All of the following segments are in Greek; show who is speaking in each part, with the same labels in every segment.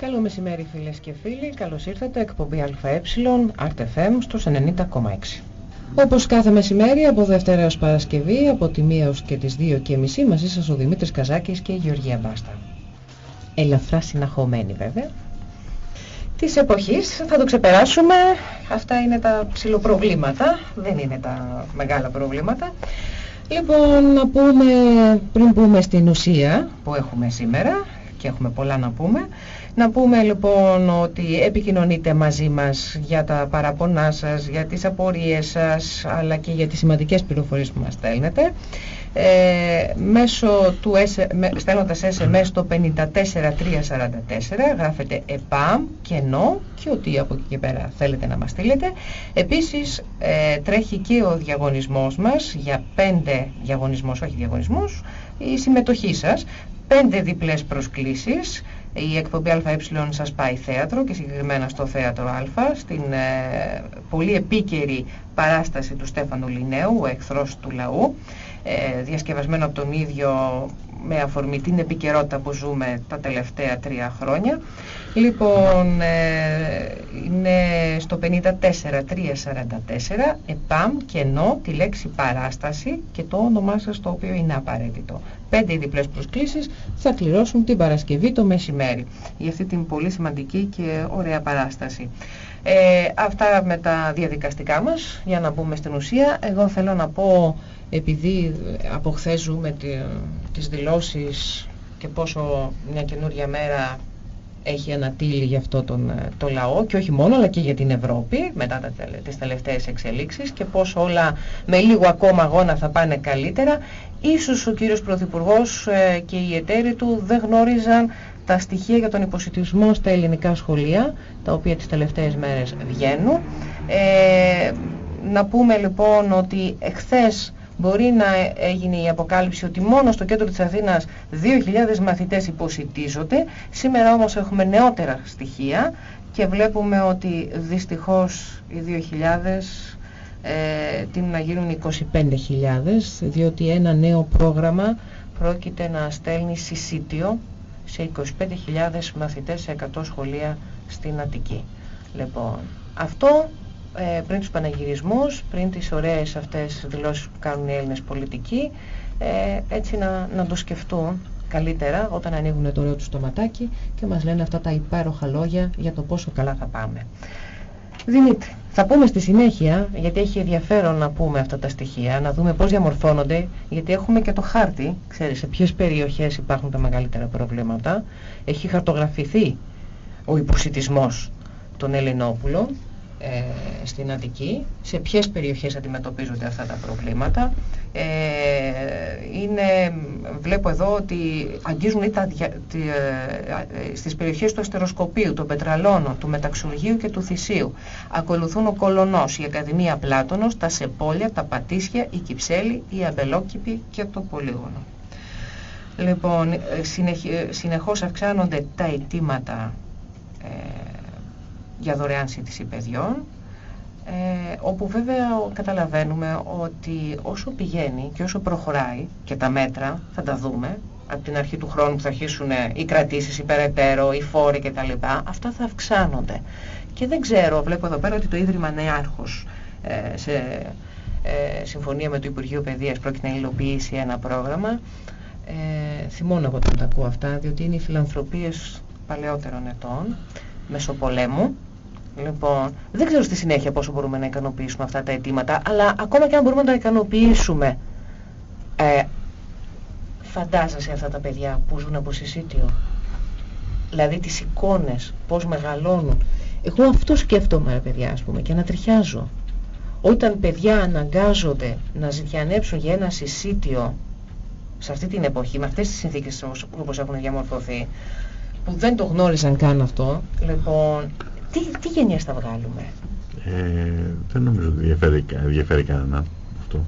Speaker 1: Καλό μεσημέρι φίλες και φίλοι, καλώς ήρθατε εκπομπή ΑΕ, RTFM στους 90,6. Όπως κάθε μεσημέρι από Δευτέρα έως Παρασκευή, από τη 1 έως και τις 2 και μισή, μαζί σας ο Δημήτρης Καζάκης και η Γεωργία Μπάστα. Ελαφρά συναχωμένη βέβαια. Της εποχής θα το ξεπεράσουμε, αυτά είναι τα ψηλοπροβλήματα, δεν είναι τα μεγάλα προβλήματα. Λοιπόν, να πούμε, πριν πούμε στην ουσία που έχουμε σήμερα και έχουμε πολλά να πούμε, να πούμε λοιπόν ότι επικοινωνείτε μαζί μας για τα παραπονά σας, για τις απορίες σας, αλλά και για τις σημαντικές πληροφορίες που μας στέλνετε. Ε, μέσω του με, στέλνοντας SMS στο 54344 γράφετε ΕΠΑΜ κενό και ό,τι από εκεί και πέρα θέλετε να μας στείλετε. Επίσης ε, τρέχει και ο διαγωνισμός μας για πέντε διαγωνισμούς, όχι διαγωνισμούς, η συμμετοχή σας. Πέντε διπλές προσκλήσεις η εκπομπή ΑΕ σας πάει θέατρο και συγκεκριμένα στο θέατρο Α στην ε, πολύ επίκαιρη παράσταση του Στέφανου Λινέου, ο εχθρός του λαού ε, διασκευασμένο από τον ίδιο με αφορμή την επικαιρότητα που ζούμε τα τελευταία τρία χρόνια. Λοιπόν, ε, είναι στο 54344 ΕΠΑΜ κενό τη λέξη παράσταση και το όνομά σας το οποίο είναι απαραίτητο. Πέντε διπλές προσκλήσεις θα κληρώσουν την Παρασκευή το μεσημέρι για αυτή την πολύ σημαντική και ωραία παράσταση. Ε, αυτά με τα διαδικαστικά μας για να μπούμε στην ουσία. Εγώ θέλω να πω επειδή από χθε ζούμε τη, τις δηλώσεις και πόσο μια καινούργια μέρα έχει ανατείλει για αυτό τον το λαό και όχι μόνο αλλά και για την Ευρώπη μετά τα, τις τελευταίες εξελίξεις και πόσο όλα με λίγο ακόμα αγώνα θα πάνε καλύτερα. Ίσως ο κύριος Πρωθυπουργός ε, και οι εταίροι του δεν γνώριζαν τα στοιχεία για τον υποσυτισμό στα ελληνικά σχολεία τα οποία τις τελευταίες μέρες βγαίνουν. Ε, να πούμε λοιπόν ότι εχθές μπορεί να έγινε η αποκάλυψη ότι μόνο στο κέντρο της Αθήνας 2.000 μαθητές υποσυτίζονται. Σήμερα όμως έχουμε νεότερα στοιχεία και βλέπουμε ότι δυστυχώς οι 2.000 ε, την να γίνουν 25.000 διότι ένα νέο πρόγραμμα πρόκειται να στέλνει συσίτιο σε 25.000 μαθητές σε 100 σχολεία στην Αττική. Λοιπόν, αυτό ε, πριν τους παναγυρισμούς, πριν τις ωραίες αυτές δηλώσεις που κάνουν οι Έλληνες πολιτικοί, ε, έτσι να, να το σκεφτούν καλύτερα όταν ανοίγουν το ωραίο τους στοματάκι και μας λένε αυτά τα υπέροχα λόγια για το πόσο καλά θα πάμε. Δημήτρη, θα πούμε στη συνέχεια, γιατί έχει ενδιαφέρον να πούμε αυτά τα στοιχεία, να δούμε πώς διαμορφώνονται, γιατί έχουμε και το χάρτη, ξέρεις, σε ποιες περιοχές υπάρχουν τα μεγαλύτερα προβλήματα. Έχει χαρτογραφηθεί ο υποσυτισμός των Ελληνόπουλων ε, στην Αττική, σε ποιες περιοχές αντιμετωπίζονται αυτά τα προβλήματα. Ε, είναι, βλέπω εδώ ότι αγγίζουν τα, τη, ε, στις περιοχές του Αστεροσκοπίου, του Πετραλώνου, του Μεταξουργίου και του Θησίου. Ακολουθούν ο Κολονός, η Ακαδημία Πλάτωνος, τα Σεπόλια, τα Πατήσια, η Κυψέλη, η Αμπελόκηπη και το Πολύγωνο. Λοιπόν, ε, συνεχώς αυξάνονται τα αιτήματα για δωρεάν σύντηση παιδιών, ε, όπου βέβαια καταλαβαίνουμε ότι όσο πηγαίνει και όσο προχωράει και τα μέτρα, θα τα δούμε, από την αρχή του χρόνου που θα αρχίσουν οι κρατήσεις, οι περαιτέρω, οι φόροι κτλ. Αυτά θα αυξάνονται. Και δεν ξέρω, βλέπω εδώ πέρα ότι το Ίδρυμα Νεάρχος ε, σε ε, συμφωνία με το Υπουργείο Παιδείας πρόκειται να υλοποιήσει ένα πρόγραμμα. Ε, θυμώνω από τα ακούω αυτά, διότι είναι οι φιλανθρωπίες παλαιότερων ετών, μεσοπολέμου, Λοιπόν, δεν ξέρω στη συνέχεια πόσο μπορούμε να ικανοποιήσουμε αυτά τα αιτήματα, αλλά ακόμα και αν μπορούμε να τα ικανοποιήσουμε, ε, φαντάζεσαι αυτά τα παιδιά που ζουν από συσίτιο. Δηλαδή τις εικόνες, πώς μεγαλώνουν. Εγώ αυτό σκέφτομαι, ρε παιδιά, ας πούμε, και ανατριχιάζω. Όταν παιδιά αναγκάζονται να ζητιανέψουν για ένα συσίτιο σε αυτή την εποχή, με αυτές τις συνθήκες όπως έχουν διαμορφωθεί, που δεν το γνώριζαν καν αυτό, λοιπόν, τι, τι γενιές θα βγάλουμε;
Speaker 2: Ε, δεν νομίζω ότι ενδιαφέρει, ενδιαφέρει κανέναν αυτό.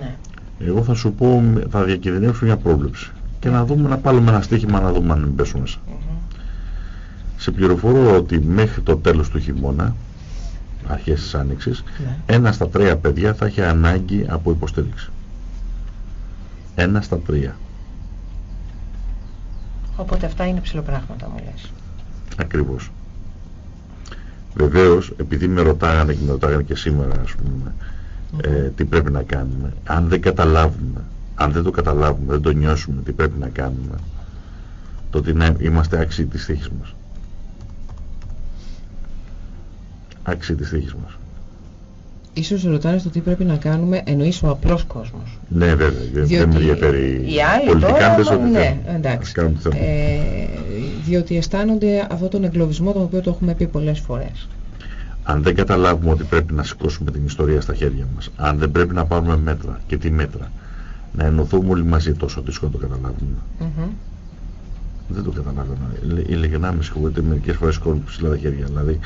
Speaker 2: Ναι. Εγώ θα σου πω, θα διακινδυνεύσω μια πρόβλεψη. Και να δούμε, να πάρουμε ένα στοίχημα να δούμε αν μην πέσουμε μέσα. Σε πληροφορώ ότι μέχρι το τέλος του χειμώνα, αρχές της άνοιξης, ναι. ένα στα τρία παιδιά θα έχει ανάγκη από υποστήριξη. Ένα στα τρία.
Speaker 1: Οπότε αυτά είναι ψηλοπράγματα μου λες.
Speaker 2: Ακριβώς. Βεβαίως, επειδή με ρωτάγανε και με ρωτάγανε και σήμερα, ας πούμε, ε, τι πρέπει να κάνουμε, αν δεν καταλάβουμε, αν δεν το καταλάβουμε, δεν το νιώσουμε τι πρέπει να κάνουμε, τότε να είμαστε άξιοι της τύχης μας. Άξιοι της τύχης μας.
Speaker 1: Ίσως ρωτάνε στο τι πρέπει να κάνουμε εννοείς ο απλός κόσμος.
Speaker 2: Ναι βέβαια, διότι δεν με ενδιαφέρει
Speaker 1: οι άλλοι πολιτικά τώρα, ναι, εντάξει. Ε, διότι αισθάνονται αυτόν τον εγκλωβισμό τον οποίο το έχουμε πει πολλές φορές.
Speaker 2: Αν δεν καταλάβουμε ότι πρέπει να σηκώσουμε την ιστορία στα χέρια μας, αν δεν πρέπει να πάρουμε μέτρα και τι μέτρα, να ενωθούμε όλοι μαζί τόσο δύσκολο το καταλάβουμε. Mm -hmm. Δεν το καταλάβαινα. Ειλικρινά με συγχωρείτε μερικές φορές σηκώνουν ψηλά τα χέρια. Δηλαδή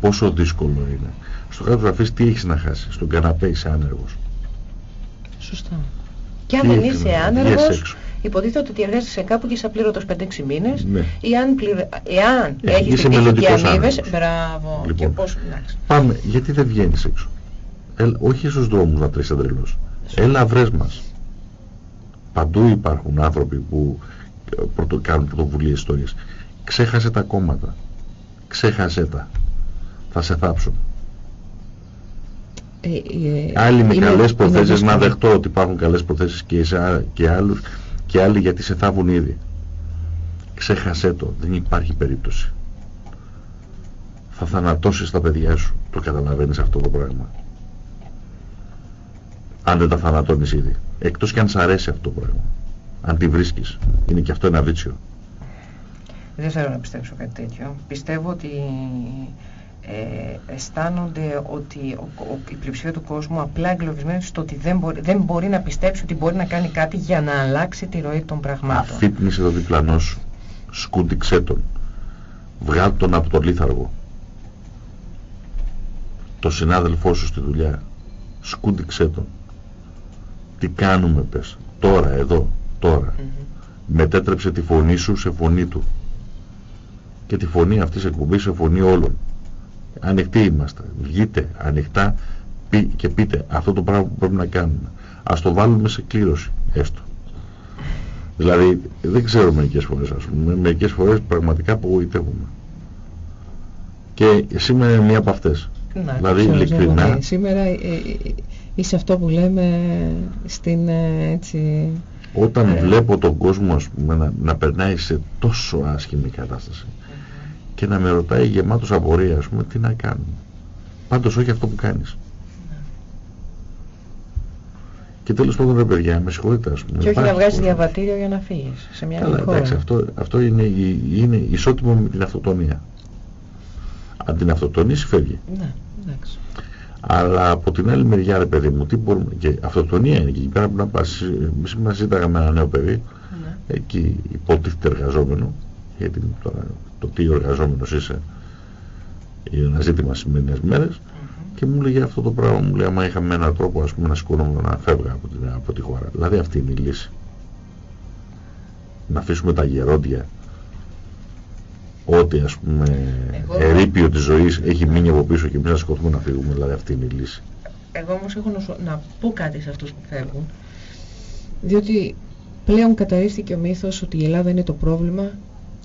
Speaker 2: πόσο δύσκολο είναι. Στο κάτω γραφής τι έχεις να χάσεις. Στον καναπέ είσαι άνεργος.
Speaker 1: Σωστά. Και αν δεν είσαι άνεργος, υποτίθεται ότι εργάζεσαι κάπου και είσαι απλήρωτος 5-6 μήνες. Ναι. Εάν, πληρε... Εάν ε, έχεις και αμοιβες, μπράβο. Λοιπόν, και πώς,
Speaker 2: πάμε, γιατί δεν βγαίνεις έξω; Έλα, όχι στους δρόμους να τρεις αντρελός. Έλα βρες μας. Παντού υπάρχουν άνθρωποι που ε, πρωτο, κάνουν πρωτοβουλίες ιστορίες. Ξέχασε τα κόμματα. Ξέχασε τα. Θα σε θάψουν. Ε, ε, άλλοι με καλές προθέσεις να δεχτώ ότι υπάρχουν καλές προθέσεις και, και, άλλους, και άλλοι γιατί σε θάβουν ήδη. Ξέχασέ το. Δεν υπάρχει περίπτωση. Θα θανατώσεις τα παιδιά σου. Το καταλαβαίνεις αυτό το πράγμα. Αν δεν τα θανατώνεις ήδη. Εκτός και αν σ' αρέσει αυτό το πράγμα. Αν τη βρίσκεις. Είναι και αυτό ένα βίτσιο.
Speaker 1: Δεν θέλω να πιστέψω κάτι τέτοιο. Πιστεύω ότι ε, αισθάνονται ότι ο, ο, η πλειοψηφία του κόσμου απλά εγκλωβισμένη στο ότι δεν μπορεί, δεν μπορεί να πιστέψει ότι μπορεί να κάνει κάτι για να αλλάξει τη ροή των πραγμάτων.
Speaker 2: Αφύπνισε το διπλανό σου. Σκούντιξέ τον. Βγάλ τον από το λίθαργο. Το συνάδελφό σου στη δουλειά. Σκούντιξέ τον. Τι κάνουμε πες. Τώρα, εδώ, τώρα. Μετέτρεψε τη φωνή σου σε φωνή του. Και τη φωνή αυτής εκπομπής σε φωνή όλων ανοιχτοί είμαστε. Βγείτε ανοιχτά και πείτε αυτό το πράγμα που πρέπει να κάνουμε. Ας το βάλουμε σε κλήρωση έστω. Δηλαδή δεν ξέρω μερικές φορές ας πούμε, μερικές φορές πραγματικά απογοητεύουμε. Και σήμερα είναι μία από αυτές. Να, δηλαδή ειλικρινά. Ναι.
Speaker 1: Σήμερα ε, ε, είσαι αυτό που λέμε στην ε, έτσι...
Speaker 2: Όταν βλέπω τον κόσμο ας πούμε, να, να περνάει σε τόσο άσχημη κατάσταση και να με ρωτάει γεμάτος απορία ας πούμε τι να κάνουμε πάντως όχι αυτό που κάνεις. Και τέλος πάντων ρε παιδιά με συγχωρείτε ας πούμε.
Speaker 1: Και όχι να βγάζεις διαβατήριο για να φύγεις σε μια
Speaker 2: Καλά, εντάξει, αυτό, αυτό είναι, είναι ισότιμο με την αυτοτονία αν την αυτοτονήσει φεύγει.
Speaker 1: Ναι, εντάξει.
Speaker 2: αλλά από την άλλη μεριά ρε παιδί μου τι μπορούμε, και αυτοτονία είναι και εκεί πέρα που να πας εμείς μας ζήταγαμε ένα νέο παιδί ναι. εκεί υποτίθεται εργαζόμενο γιατί τώρα το τι εργαζόμενος είσαι είναι ένα ζήτημα σημερινές μέρες και μου λέγε αυτό το πράγμα μου λέει άμα είχαμε έναν τρόπο ας πούμε να σηκώνουμε να φεύγα από, την, από τη χώρα. Δηλαδή αυτή είναι η λύση. Να αφήσουμε τα γερόντια ότι ας πούμε Εγώ... ερείπιο της ζωής έχει μείνει από πίσω και εμείς να σκοτούμε να φύγουμε δηλαδή αυτή είναι η λύση.
Speaker 1: Εγώ όμως έχω να πω κάτι σε αυτούς που φεύγουν διότι πλέον καταρρίστηκε ο μύθος ότι η Ελλάδα είναι το πρόβλημα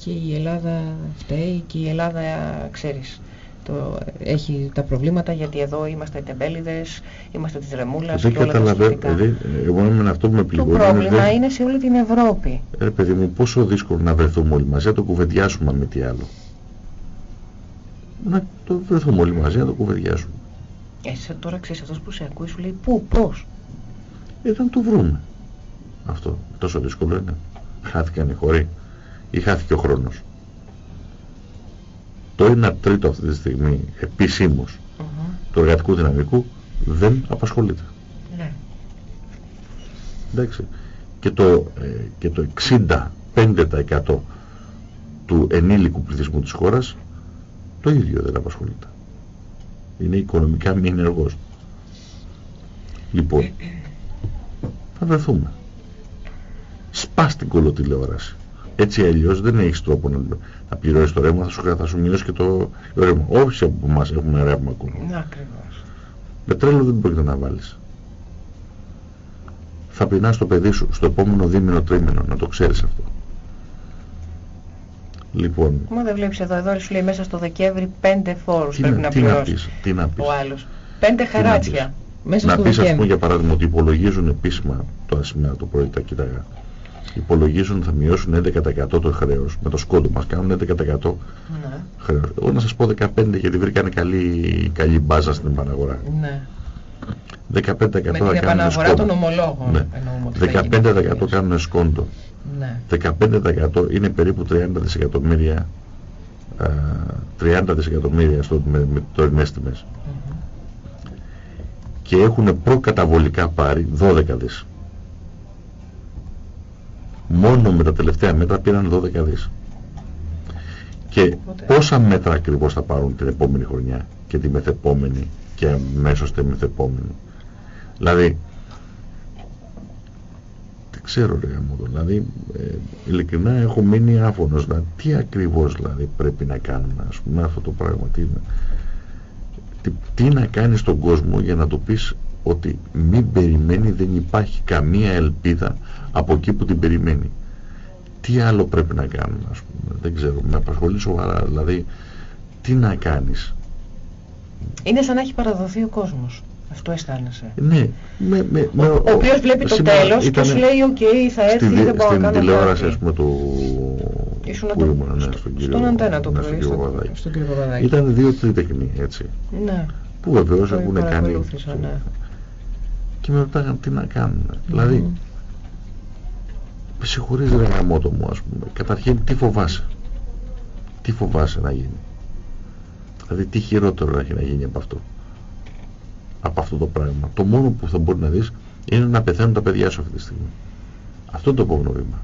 Speaker 1: και η Ελλάδα φταίει και η Ελλάδα, ξέρεις, το, έχει τα προβλήματα γιατί εδώ είμαστε τεμπέληδες, είμαστε της Ρεμούλας
Speaker 2: δεν και όλα καταλαβαίνω, τα δηλαδή, εγώ είμαι αυτό που με πληγώνει.
Speaker 1: Το πρόβλημα είναι σε όλη την Ευρώπη.
Speaker 2: Ε, παιδί μου, πόσο δύσκολο να βρεθούμε όλοι μαζί, να το κουβεντιάσουμε με τι άλλο. Να το βρεθούμε όλοι μαζί, να το κουβεντιάσουμε.
Speaker 1: Εσύ τώρα ξέρεις αυτός που σε ακούει σου λέει πού, πώς;
Speaker 2: Ε, να το βρούμε. Αυτό τόσο δύσκολο είναι. Χάθηκαν οι χωροί ή χάθηκε ο χρόνος. Το 1 τρίτο αυτή τη στιγμή επισήμως uh -huh. του εργατικού δυναμικού δεν απασχολείται. Ναι. Εντάξει. Και το, ε, και το 65% του ενήλικου πληθυσμού της χώρας το ίδιο δεν απασχολείται. Είναι οικονομικά μη ενεργός. Λοιπόν, θα βρεθούμε. Σπάς την κολοτηλεόραση. Έτσι αλλιώς δεν έχεις τρόπο να, να πληρώσεις το ρεύμα, θα σου, θα σου μειώσει και το, ρεύμα. Όχι από εμά έχουμε ρεύμα ακόμα.
Speaker 1: Ναι, ακριβώς.
Speaker 2: Πετρέλαιο δεν πρόκειται να βάλει. Θα πεινάς το παιδί σου στο επόμενο δίμηνο τρίμηνο, να το ξέρεις αυτό. Λοιπόν.
Speaker 1: Μα δεν βλέπεις εδώ, εδώ σου λέει μέσα στο Δεκέμβρη πέντε φόρους πρέπει να, πληρώσεις.
Speaker 2: Τι να πεις.
Speaker 1: Ο άλλος. Πέντε χαράτσια.
Speaker 2: Μέσα να πεις ας πούμε για παράδειγμα ότι υπολογίζουν επίσημα τώρα σήμερα το πρωί τα κοίταγα υπολογίζουν θα μειώσουν 11% το χρέος με το σκόντο μας κάνουν 11% ναι. χρέος εγώ να σας πω 15 γιατί βρήκανε καλή, καλή μπάζα στην επαναγορά ναι. 15% με την
Speaker 1: επαναγορά των ομολόγων
Speaker 2: ναι. 15% κάνουν σκόντο ναι. 15% είναι περίπου 30 δισεκατομμύρια 30 δισεκατομμύρια στο, με, με τωρινές τιμές και έχουν προκαταβολικά πάρει 12 δις. Μόνο με τα τελευταία μέτρα πήραν 12 δις. Και πόσα μέτρα ακριβώς θα πάρουν την επόμενη χρονιά και τη μεθεπόμενη και μέσω στη μεθεπόμενη. Δηλαδή, δεν ξέρω ρε γαμώτο, δηλαδή ε, ειλικρινά έχω μείνει άφωνος. Δηλαδή, τι ακριβώς δηλαδή πρέπει να κάνουμε, ας πούμε αυτό το πράγμα, τι είναι τι, τι να κάνεις στον κόσμο για να του πεις ότι μην περιμένει δεν υπάρχει καμία ελπίδα από εκεί που την περιμένει τι άλλο πρέπει να κάνουμε ας πούμε δεν ξέρω με απασχολεί σοβαρά δηλαδή τι να κάνεις;
Speaker 1: Είναι σαν να έχει παραδοθεί ο κόσμος αυτό αισθάνεσαι.
Speaker 2: Ναι. Με, με, με,
Speaker 1: ο, ο οποίος βλέπει το τέλος και σου λέει οκ, θα έρθει,
Speaker 2: στη,
Speaker 1: δεν μπορώ να κάνω
Speaker 2: Στην τηλεόραση, ας πούμε, του...
Speaker 1: Ήσουν το... ήμουν, ναι, στον κύριο, στον Αντέννα το πρωί, στον κύριο Παπαδάκη.
Speaker 2: Ήταν δύο τρίτεχνοι, έτσι.
Speaker 1: Ναι.
Speaker 2: Που βεβαίως έχουν κάνει... Ναι. Και με ρωτάγαν τι να κάνουν. Mm. Δηλαδή, με συγχωρείς ρε γαμότο μου, ας πούμε. Καταρχήν, τι φοβάσαι; Τι φοβάσαι να γίνει; Δηλαδή, τι χειρότερο να έχει να γίνει από αυτό; Από αυτό το πράγμα. Το μόνο που θα μπορεί να δεις είναι να πεθαίνουν τα παιδιά σου αυτή τη στιγμή. Αυτό είναι το επόμενο βήμα.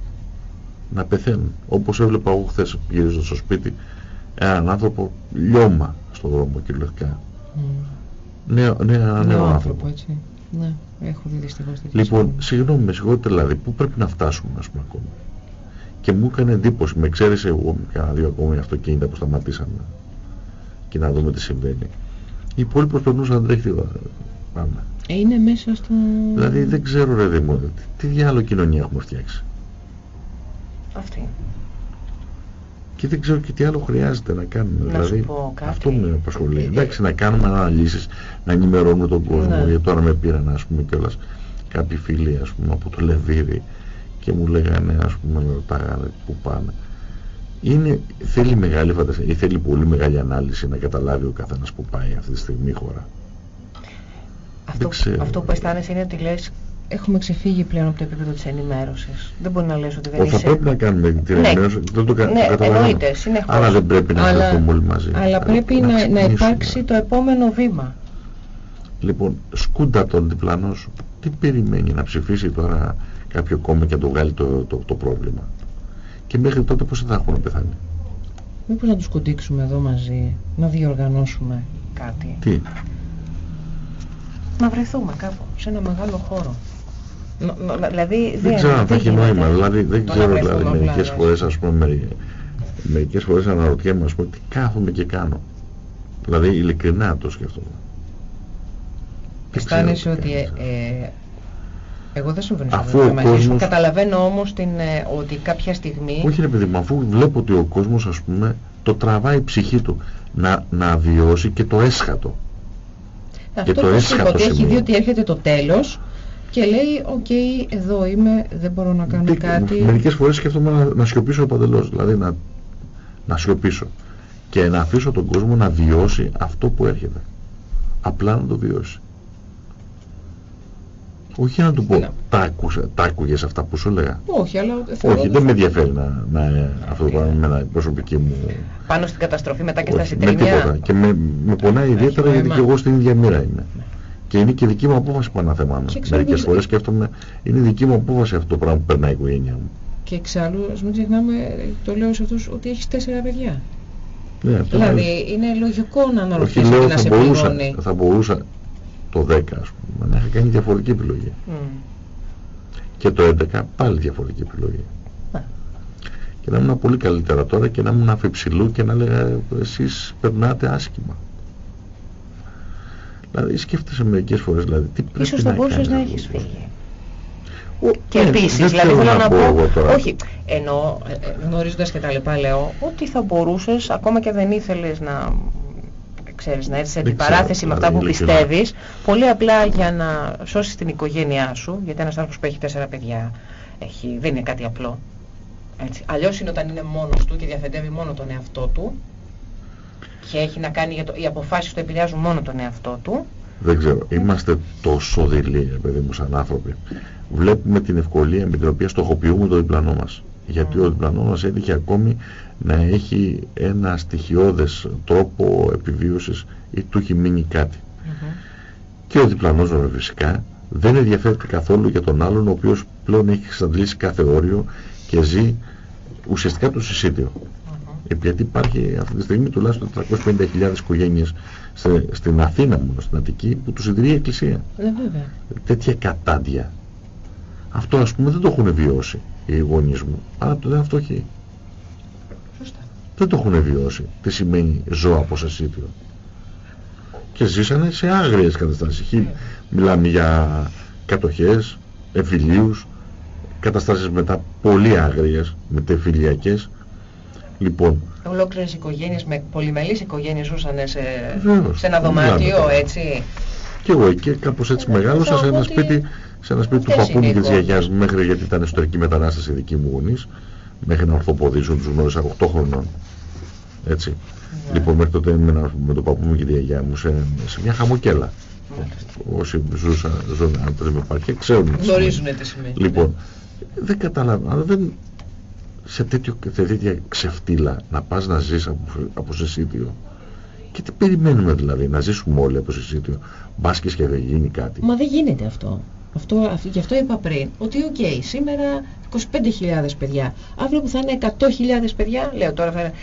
Speaker 2: Να πεθαίνουν. Όπως έβλεπα εγώ χθες γυρίζοντας στο σπίτι έναν άνθρωπο λιώμα στον δρόμο κυριολεκτικά. Mm. Νέο, νέο, νέο άνθρωπο.
Speaker 1: Έτσι. Ναι, έχω δει δυστυχώς
Speaker 2: Λοιπόν, συγγνώμη, με συγχωρείτε δηλαδή, πού πρέπει να φτάσουμε ας πούμε ακόμα; Και μου έκανε εντύπωση, με εξαίρεσε εγώ κάνα δύο ακόμη αυτοκίνητα που σταματήσαμε και να δούμε τι συμβαίνει. Οι υπόλοιποι περνούσαν τρέχτη πάμε.
Speaker 1: Ε, είναι μέσα στο...
Speaker 2: Δηλαδή δεν ξέρω ρε Δήμο, τι διάλογο κοινωνία έχουμε φτιάξει.
Speaker 1: Αυτή.
Speaker 2: Και δεν ξέρω και τι άλλο χρειάζεται να κάνουμε.
Speaker 1: Να
Speaker 2: δηλαδή,
Speaker 1: πω κάτι.
Speaker 2: αυτό με απασχολεί. Ε, Εντάξει, να κάνουμε αναλύσεις, να ενημερώνουμε τον κόσμο. Ναι. Γιατί τώρα με πήραν, ας πούμε, κιόλας κάποιοι φίλοι, ας πούμε, από το Λεβίδι και μου λέγανε, ας πούμε, με ρωτάγανε πού πάνε είναι, θέλει μεγάλη φαντασία ή θέλει πολύ μεγάλη ανάλυση να καταλάβει ο καθένας που πάει αυτή τη στιγμή η χώρα.
Speaker 1: Αυτό, αυτό που αισθάνεσαι είναι ότι λες έχουμε ξεφύγει πλέον από το επίπεδο της ενημέρωσης. Δεν μπορεί να λες ότι δεν
Speaker 2: είσαι... Θα πρέπει να κάνουμε την ναι. ενημέρωση, δεν το,
Speaker 1: ναι, το εννοείται, συνεχώς.
Speaker 2: Άρα δεν πρέπει να βρεθούμε όλοι μαζί.
Speaker 1: Αλλά πρέπει να, να, υπάρξει το επόμενο βήμα.
Speaker 2: Λοιπόν, σκούντα τον διπλανός σου. Τι περιμένει να ψηφίσει τώρα κάποιο κόμμα και να το βγάλει το, το, το πρόβλημα; Και μέχρι τότε πώς θα έχουν πεθάνει;
Speaker 1: Μήπως να τους κοντήξουμε εδώ μαζί, να διοργανώσουμε κάτι.
Speaker 2: Τι;
Speaker 1: Να βρεθούμε κάπου, σε ένα μεγάλο χώρο. Δηλαδή,
Speaker 2: δεν ξέρω αν θα έχει νόημα. Δηλαδή, δεν ξέρω δηλαδή, μερικές φορές, ας πούμε, μερικές φορές αναρωτιέμαι, ας πούμε, τι κάθομαι και κάνω. Δηλαδή, ειλικρινά το σκέφτομαι.
Speaker 1: Αισθάνεσαι ότι ε, εγώ δεν συμφωνήσω αφού ο κόσμος... Καταλαβαίνω όμως την, ε, ότι κάποια στιγμή...
Speaker 2: Όχι ρε παιδί μου, αφού βλέπω ότι ο κόσμος ας πούμε το τραβάει η ψυχή του να, να βιώσει και το έσχατο.
Speaker 1: Αυτό και το έσχατο ότι έχει δει ότι έρχεται το τέλος και λέει, οκ, okay, εδώ είμαι, δεν μπορώ να κάνω κάτι.
Speaker 2: Μερικές φορές σκέφτομαι να, να σιωπήσω παντελώς, δηλαδή να, να σιωπήσω και να αφήσω τον κόσμο να βιώσει αυτό που έρχεται. Απλά να το βιώσει. Όχι να του πω, τα, άκουσα, τα άκουγες αυτά που σου έλεγα.
Speaker 1: Όχι, αλλά...
Speaker 2: Όχι, δεν με ενδιαφέρει να, να αυτό το πράγμα με ένα προσωπική μου...
Speaker 1: Πάνω στην καταστροφή μετά και στα συντριμμιά.
Speaker 2: Με τίποτα. Και με, με πονάει ιδιαίτερα γιατί και εγώ στην ίδια μοίρα είμαι. Ναι. Και είναι και δική μου απόφαση που αναθεμάμε. Μερικές φορές σκέφτομαι, είναι δική μου απόφαση αυτό το πράγμα που περνάει η οικογένειά μου.
Speaker 1: Και εξάλλου, ας μην ξεχνάμε, το λέω σε αυτούς, ότι έχεις τέσσερα παιδιά.
Speaker 2: Ναι,
Speaker 1: δηλαδή, είναι λογικό να αναρωτιέσαι και να σε πληρώνει.
Speaker 2: Θα μπορούσα το 10 ας πούμε να είχα κάνει διαφορετική επιλογή mm. και το 11 πάλι διαφορετική επιλογή mm. και να ήμουν πολύ καλύτερα τώρα και να ήμουν αφιψηλού και να λέγα εσείς περνάτε άσχημα δηλαδή σκέφτεσαι μερικές φορές δηλαδή τι πρέπει
Speaker 1: Ίσως
Speaker 2: να
Speaker 1: μπορούσες να έχεις φύγει Και ναι, επίσης, δηλαδή θέλω να, πω, όχι, ενώ ε, γνωρίζοντας και τα λοιπά λέω, ότι θα μπορούσες, ακόμα και δεν ήθελες να ξέρεις, να έρθεις σε αντιπαράθεση με αυτά που πιστεύεις, πολύ απλά για να σώσεις την οικογένειά σου, γιατί ένας άνθρωπος που έχει τέσσερα παιδιά έχει, δεν είναι κάτι απλό. Έτσι. Αλλιώς είναι όταν είναι μόνος του και διαφεντεύει μόνο τον εαυτό του και έχει να κάνει για το, οι αποφάσεις του επηρεάζουν μόνο τον εαυτό του.
Speaker 2: Δεν ξέρω, είμαστε τόσο δειλοί, παιδί μου, σαν άνθρωποι. Βλέπουμε την ευκολία με την οποία στοχοποιούμε το διπλανό μας. Γιατί ο διπλανό μας έτυχε ακόμη να έχει ένα στοιχειώδες τρόπο επιβίωσης ή του έχει μείνει κάτι. Και ο διπλανός βέβαια φυσικά δεν ενδιαφέρεται καθόλου για τον άλλον ο οποίος πλέον έχει εξαντλήσει κάθε όριο και ζει ουσιαστικά το συσίτιο. Γιατί υπάρχει αυτή τη στιγμή τουλάχιστον 350.000 οικογένειες στην Αθήνα μόνο, στην Αττική, που τους συντηρεί η Εκκλησία.
Speaker 1: Ε,
Speaker 2: Τέτοια κατάντια. Αυτό ας πούμε δεν το έχουν βιώσει οι γονείς μου, αλλά το δεν φτωχοί δεν το έχουν βιώσει. Τι σημαίνει ζω από σασίτιο. Και ζήσανε σε άγριες καταστάσεις. Μιλάμε για κατοχές, εφηλίους, καταστάσεις μετά πολύ άγριες, μετεφιλιακές. Λοιπόν,
Speaker 1: Ολόκληρες οικογένειες, με πολυμελείς οικογένειες ζούσαν σε, σε ένα δωμάτιο, έτσι.
Speaker 2: Και εγώ εκεί κάπως έτσι μεγάλωσα σε ένα σπίτι, σε ένα σπίτι του παππού μου και της γιαγιάς μου, μέχρι γιατί ήταν ιστορική μετανάσταση δική μου γονείς, μέχρι να ορθοποδήσουν, τους γνώρισα 8 χρονών. Έτσι. Ναι. Λοιπόν, μέχρι τότε έμεινα με τον παππού μου και τη γιαγιά μου σε, σε μια χαμοκέλα. Όσοι ζούσαν, ζουν άντρες με παρκέ ξέρουν.
Speaker 1: Γνωρίζουν τι σημαίνει.
Speaker 2: Λοιπόν, δεν καταλαβαίνω, αλλά δεν σε, τέτοιο, σε τέτοια ξεφτύλα να πας να ζεις από, από συσίτιο. Και τι περιμένουμε δηλαδή, να ζήσουμε όλοι από συσίτιο. Μπάσκες και δεν γίνει κάτι.
Speaker 1: Μα δεν γίνεται αυτό. Αυτό, γι' αυτό είπα πριν ότι οκ, okay, σήμερα 25.000 παιδιά, αύριο που θα είναι 100.000 παιδιά, λέω τώρα θα είναι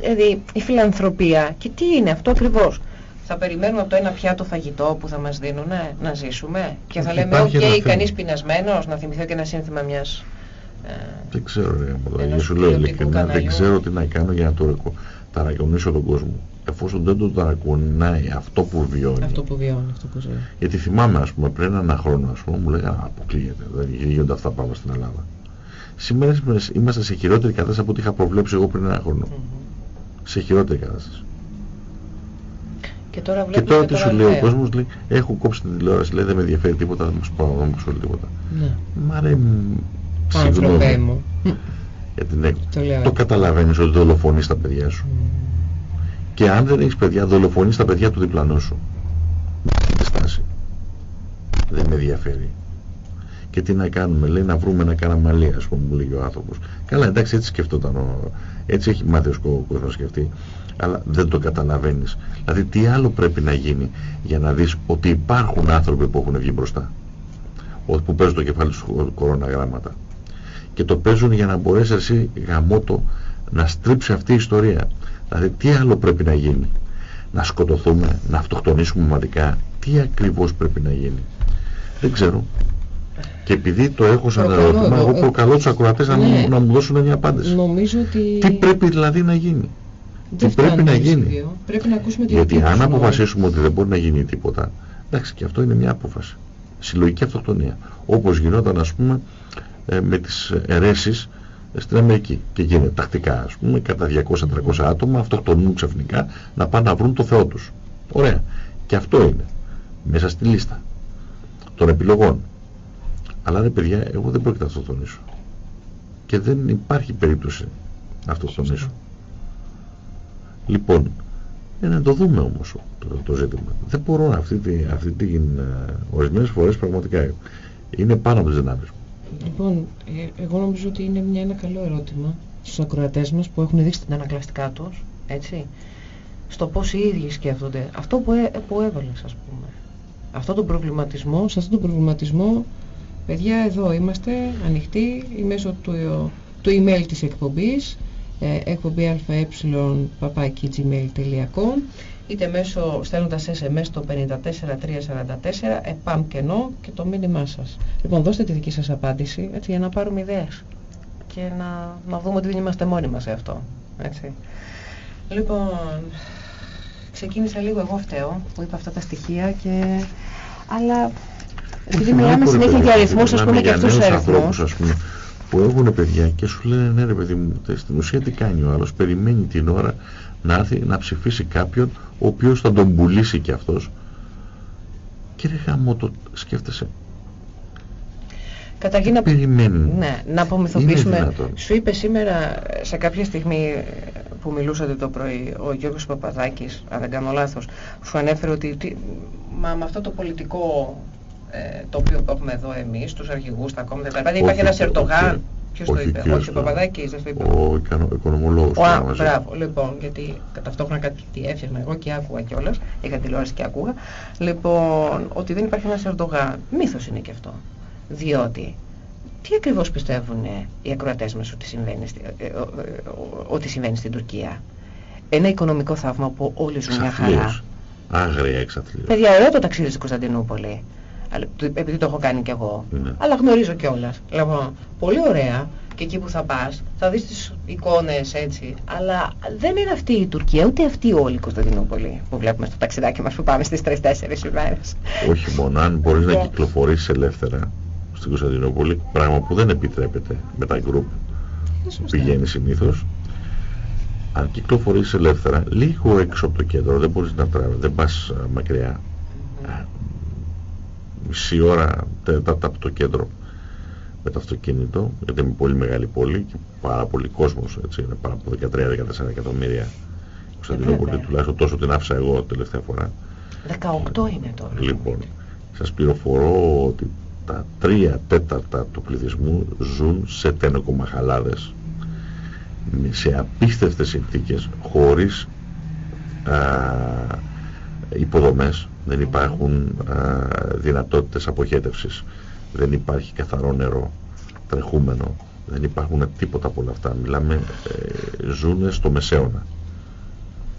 Speaker 1: δηλαδή η φιλανθρωπία και τι είναι αυτό ακριβώς; Θα περιμένουμε από το ένα πιάτο φαγητό που θα μας δίνουν να ζήσουμε και θα λέμε οκ, okay, κανείς πεινασμένος, να θυμηθώ και ένα σύνθημα μιας...
Speaker 2: Ε, δεν ξέρω ρε, σου λέω ειλικρινά, δεν ξέρω τι να κάνω για να το ταρακουνήσω τον κόσμο. Εφόσον δεν το ταρακουνάει αυτό που βιώνει.
Speaker 1: Αυτό που βιώνει, αυτό που ζει.
Speaker 2: Γιατί θυμάμαι, ας πούμε, πριν ένα χρόνο, ας πούμε, μου λέγανε αποκλείεται, δεν γίνονται αυτά πράγματα στην Ελλάδα. Σήμερα είμαστε σε χειρότερη κατάσταση από ό,τι είχα προβλέψει εγώ πριν ένα χρόνο. Mm -hmm σε χειρότερη κατάσταση.
Speaker 1: Και τώρα,
Speaker 2: και τώρα τι σου λέει ο κόσμος, λέει, έχω κόψει την τηλεόραση, λέει δεν με ενδιαφέρει τίποτα, δεν μου πάω, δεν μου απασχολεί τίποτα.
Speaker 1: Ναι.
Speaker 2: Μα ρε, συγγνώμη.
Speaker 1: μου.
Speaker 2: Για την έκ... Το, το καταλαβαίνεις ότι δολοφονείς τα παιδιά σου. Mm. Και αν δεν έχεις παιδιά, δολοφονείς τα παιδιά του διπλανού σου. Με αυτή τη στάση. Δεν με ενδιαφέρει. Και τι να κάνουμε, λέει να βρούμε ένα καραμαλί, ας πούμε, μου λέει ο άνθρωπος. Καλά, εντάξει, έτσι σκεφτόταν. Ο... Έτσι έχει μάθει ο κόσμος να σκεφτεί. Αλλά δεν το καταλαβαίνεις. Δηλαδή, τι άλλο πρέπει να γίνει για να δεις ότι υπάρχουν άνθρωποι που έχουν βγει μπροστά; Που παίζουν το κεφάλι τους κοροναγράμματα. Και το παίζουν για να μπορέσει εσύ γαμότο να στρίψει αυτή η ιστορία. Δηλαδή, τι άλλο πρέπει να γίνει; Να σκοτωθούμε, να αυτοκτονήσουμε μαδικά. Τι ακριβώς πρέπει να γίνει; Δεν ξέρω. Και επειδή το έχω σαν ερώτημα, εγώ προκαλώ τους ακροατές να, ναι. να, μου δώσουν μια απάντηση.
Speaker 1: Νομίζω ότι...
Speaker 2: Τι πρέπει δηλαδή να γίνει;
Speaker 1: Τι
Speaker 2: πρέπει να γίνει;
Speaker 1: Πρέπει να ακούσουμε
Speaker 2: Γιατί αν αποφασίσουμε ότι δεν μπορεί να γίνει τίποτα, εντάξει και αυτό είναι μια απόφαση. Συλλογική αυτοκτονία. Όπως γινόταν ας πούμε ε, με τις αιρέσεις στην Αμερική. Και γίνεται τακτικά ας πούμε κατά 200-300 άτομα αυτοκτονούν ξαφνικά να πάνε να βρουν το Θεό τους. Ωραία. Και αυτό είναι μέσα στη λίστα των επιλογών. Αλλά ρε παιδιά, εγώ δεν πρόκειται να αυτοκτονήσω. Και δεν υπάρχει περίπτωση να αυτοκτονήσω. Λοιπόν, ε, να το δούμε όμως το, το ζήτημα. Δεν μπορώ αυτή τη, αυτή την uh, ορισμένες φορές πραγματικά είναι πάνω από τις δυνάμεις μου.
Speaker 1: Λοιπόν, ε, εγώ νομίζω ότι είναι μια, ένα καλό ερώτημα στους ακροατές μας που έχουν δείξει την ανακλαστικά τους, έτσι, στο πώς οι ίδιοι σκέφτονται. Αυτό που, ε, που έβαλες, ας πούμε. Αυτό τον προβληματισμό, σε αυτόν τον προβληματισμό Παιδιά, εδώ είμαστε ανοιχτοί μέσω του, του email της εκπομπής ε, εκπομπή αε είτε μέσω στέλνοντας SMS το 54344 επάμ κενό και το μήνυμά σας. Λοιπόν, δώστε τη δική σας απάντηση έτσι, για να πάρουμε ιδέες και να, να δούμε ότι δεν είμαστε μόνοι μας σε αυτό. Έτσι. Λοιπόν, ξεκίνησα λίγο εγώ φταίω που είπα αυτά τα στοιχεία και... αλλά Επειδή μιλάμε συνέχεια για αριθμούς, ας πούμε, και αυτούς τους αριθμούς.
Speaker 2: Που έχουν παιδιά και σου λένε ναι ρε παιδί μου, στην ουσία τι κάνει ο άλλος, περιμένει την ώρα να έρθει να ψηφίσει κάποιον ο οποίος θα τον πουλήσει και αυτός. Κύριε Χαμό, το σκέφτεσαι.
Speaker 1: Καταρχήν να, ναι, να απομυθοποιήσουμε. Σου είπε σήμερα σε κάποια στιγμή που μιλούσατε το πρωί ο Γιώργος Παπαδάκης, αν δεν κάνω λάθος, σου ανέφερε ότι μα με αυτό το πολιτικό ε, το οποίο έχουμε εδώ εμείς, τους αρχηγούς, τα κόμματα, δηλαδή υπάρχει ένας Ερτογάν, Ποιος το είπε, όχι ο Παπαδάκης, δεν το είπε.
Speaker 2: Ο οικονομολόγος. Ο,
Speaker 1: α, μπράβο, λοιπόν, γιατί ταυτόχρονα κάτι έφτιαχνα εγώ και άκουγα κιόλας, είχα τηλεόραση και άκουγα, λοιπόν, ότι δεν υπάρχει ένας Ερντογάν. Μύθος είναι και αυτό. Διότι, τι ακριβώς πιστεύουν οι ακροατές μας ότι συμβαίνει, ε, ε, ότι συμβαίνει στην Τουρκία; Ένα οικονομικό θαύμα που όλοι ζουν μια χαρά.
Speaker 2: Άγρια εξαθλίωση.
Speaker 1: Παιδιά, ωραίο το ταξίδι στην Κωνσταντινούπολη επειδή το έχω κάνει κι εγώ. Ναι. Αλλά γνωρίζω κιόλας. Λοιπόν, πολύ ωραία και εκεί που θα πας θα δεις τις εικόνες έτσι. Αλλά δεν είναι αυτή η Τουρκία, ούτε αυτή όλη η Κωνσταντινούπολη που βλέπουμε στο ταξιδάκι μας που πάμε στις 3-4 ημέρες.
Speaker 2: Όχι μόνο, αν μπορείς να λοιπόν. κυκλοφορήσεις ελεύθερα στην Κωνσταντινούπολη, πράγμα που δεν επιτρέπεται με τα γκρουπ που πηγαίνει συνήθως, αν κυκλοφορείς ελεύθερα, λίγο έξω από το κέντρο, δεν μπορείς να τραβείς, δεν πας μακριά μισή ώρα τέταρτα από το κέντρο με το αυτοκίνητο, γιατί είναι πολύ μεγάλη πόλη και πάρα πολύ κόσμος, έτσι, είναι πάρα από 13-14 εκατομμύρια. Κωνσταντινούπολη, τουλάχιστον τόσο την άφησα εγώ τελευταία φορά.
Speaker 1: 18 είναι τώρα.
Speaker 2: Λοιπόν, σας πληροφορώ ότι τα τρία τέταρτα του πληθυσμού ζουν σε τενοκομαχαλάδες σε απίστευτες συνθήκες χωρίς α, υποδομές δεν υπάρχουν α, δυνατότητες αποχέτευσης. Δεν υπάρχει καθαρό νερό τρεχούμενο. Δεν υπάρχουν τίποτα από όλα αυτά. Μιλάμε ε, ζούνε στο Μεσαίωνα.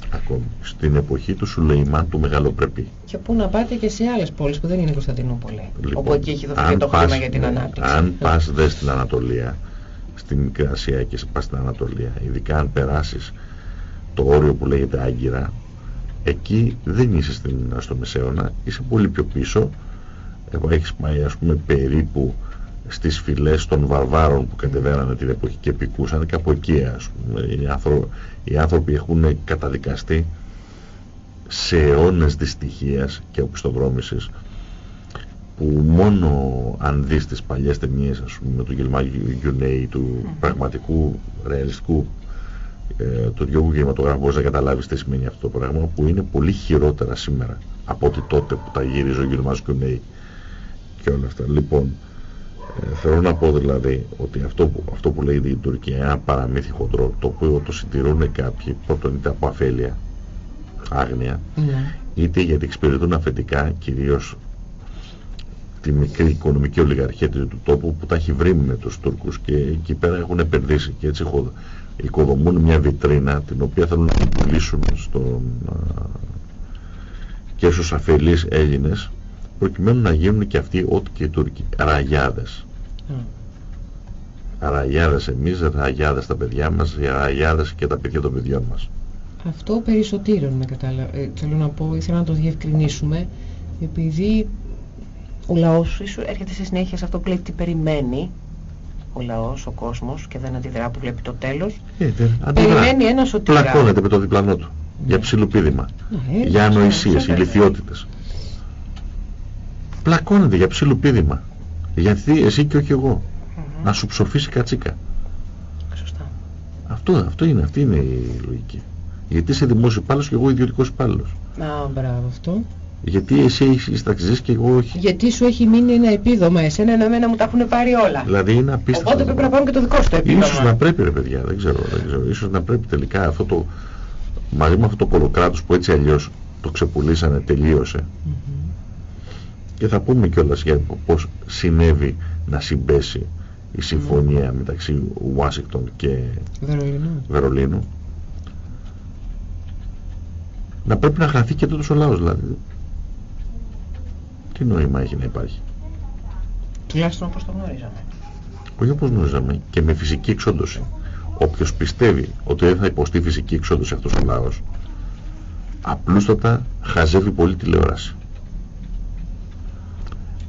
Speaker 2: Ακόμη. Στην εποχή του Σουλεϊμάν του Μεγαλοπρεπή.
Speaker 1: Και πού να πάτε και σε άλλες πόλεις που δεν είναι Κωνσταντινούπολη. Λοιπόν, όπου εκεί έχει δοθεί το χρήμα για την ανάπτυξη.
Speaker 2: αν πας δε στην Ανατολία στην Μικρή Ασία και πας στην Ανατολία ειδικά αν περάσεις το όριο που λέγεται Άγκυρα εκεί δεν είσαι στην, στο Μεσαίωνα, είσαι πολύ πιο πίσω. Έχεις πάει ας πούμε περίπου στις φυλές των βαρβάρων που κατεβαίνανε την εποχή και πικούσαν κάπου εκεί ας πούμε. Οι, άνθρω, οι άνθρωποι έχουν καταδικαστεί σε αιώνες δυστυχίας και οπισθοδρόμησης που μόνο αν δεις τις παλιές ταινίες ας πούμε του Γιλμά Γιουνέη του πραγματικού ρεαλιστικού ε, του Διόγκου κινηματογράφου μπορείς να καταλάβεις τι σημαίνει αυτό το πράγμα που είναι πολύ χειρότερα σήμερα από ότι τότε που τα γύριζε ο Γιλμάς Κιουνέη και όλα αυτά. Λοιπόν, ε, θέλω να πω δηλαδή ότι αυτό που, αυτό που λέει η Τουρκία είναι ένα παραμύθι χοντρό το οποίο το συντηρούν κάποιοι πρώτον είτε από αφέλεια άγνοια ναι. είτε γιατί εξυπηρετούν αφεντικά κυρίως τη μικρή οικονομική ολιγαρχία του τόπου που τα έχει βρει με τους Τούρκους και εκεί πέρα έχουν επενδύσει και έτσι οικοδομούν μια βιτρίνα την οποία θέλουν να την πουλήσουν στον, και στους αφελείς Έλληνες προκειμένου να γίνουν και αυτοί ό,τι και οι Τούρκοι. Ραγιάδες. Mm. ραγιάδες εμείς, ραγιάδες τα παιδιά μας ραγιάδες και τα παιδιά των παιδιών μας.
Speaker 1: Αυτό περισσότερον με κατάλαβα. Ε, θέλω να πω, ήθελα να το διευκρινίσουμε επειδή ο λαός έρχεται σε συνέχεια σε αυτό που λέει τι περιμένει ο λαός, ο κόσμος και δεν αντιδρά που βλέπει το τέλος.
Speaker 2: Ε, Περιμένει ένας σωτήρα. Πλακώνεται με το διπλανό του. Ναι. Για ψιλοπίδημα. Ναι, για ανοησίες, ηλικιότητες. Πλακώνεται για ψιλοπίδημα. Γιατί εσύ και όχι εγώ. Να σου ψοφήσει κατσίκα.
Speaker 1: Σωστά.
Speaker 2: Αυτό, αυτό είναι, αυτή είναι η λογική. Γιατί είσαι δημόσιος υπάλληλος και εγώ ιδιωτικός υπάλληλος.
Speaker 1: Α, μπράβο αυτό.
Speaker 2: Γιατί εσύ έχεις ταξιζείς και εγώ όχι.
Speaker 1: Γιατί σου έχει μείνει ένα επίδομα, εσένα εμένα μου τα έχουν πάρει όλα.
Speaker 2: Δηλαδή είναι απίστευτο.
Speaker 1: Οπότε πρέπει να πάρουν και το δικό σου το επίδομα.
Speaker 2: Ίσως να πρέπει ρε παιδιά, δεν ξέρω, δεν ξέρω. Ίσως να πρέπει τελικά αυτό το, μαζί με αυτό το κολοκράτος που έτσι αλλιώς το ξεπουλήσανε, τελείωσε. Mm -hmm. Και θα πούμε κιόλας για πώς συνέβη να συμπέσει η συμφωνία mm -hmm. μεταξύ Ουάσιγκτον και
Speaker 1: Βερολίνου.
Speaker 2: Βερολίνου. Να πρέπει να χαθεί και τούτος ο λαός δηλαδή τι νόημα έχει να υπάρχει;
Speaker 1: Τουλάχιστον όπως το γνωρίζαμε.
Speaker 2: Όχι όπως γνωρίζαμε και με φυσική εξόντωση. Όποιος πιστεύει ότι δεν θα υποστεί φυσική εξόντωση αυτός ο λαός, απλούστατα χαζεύει πολύ τηλεόραση.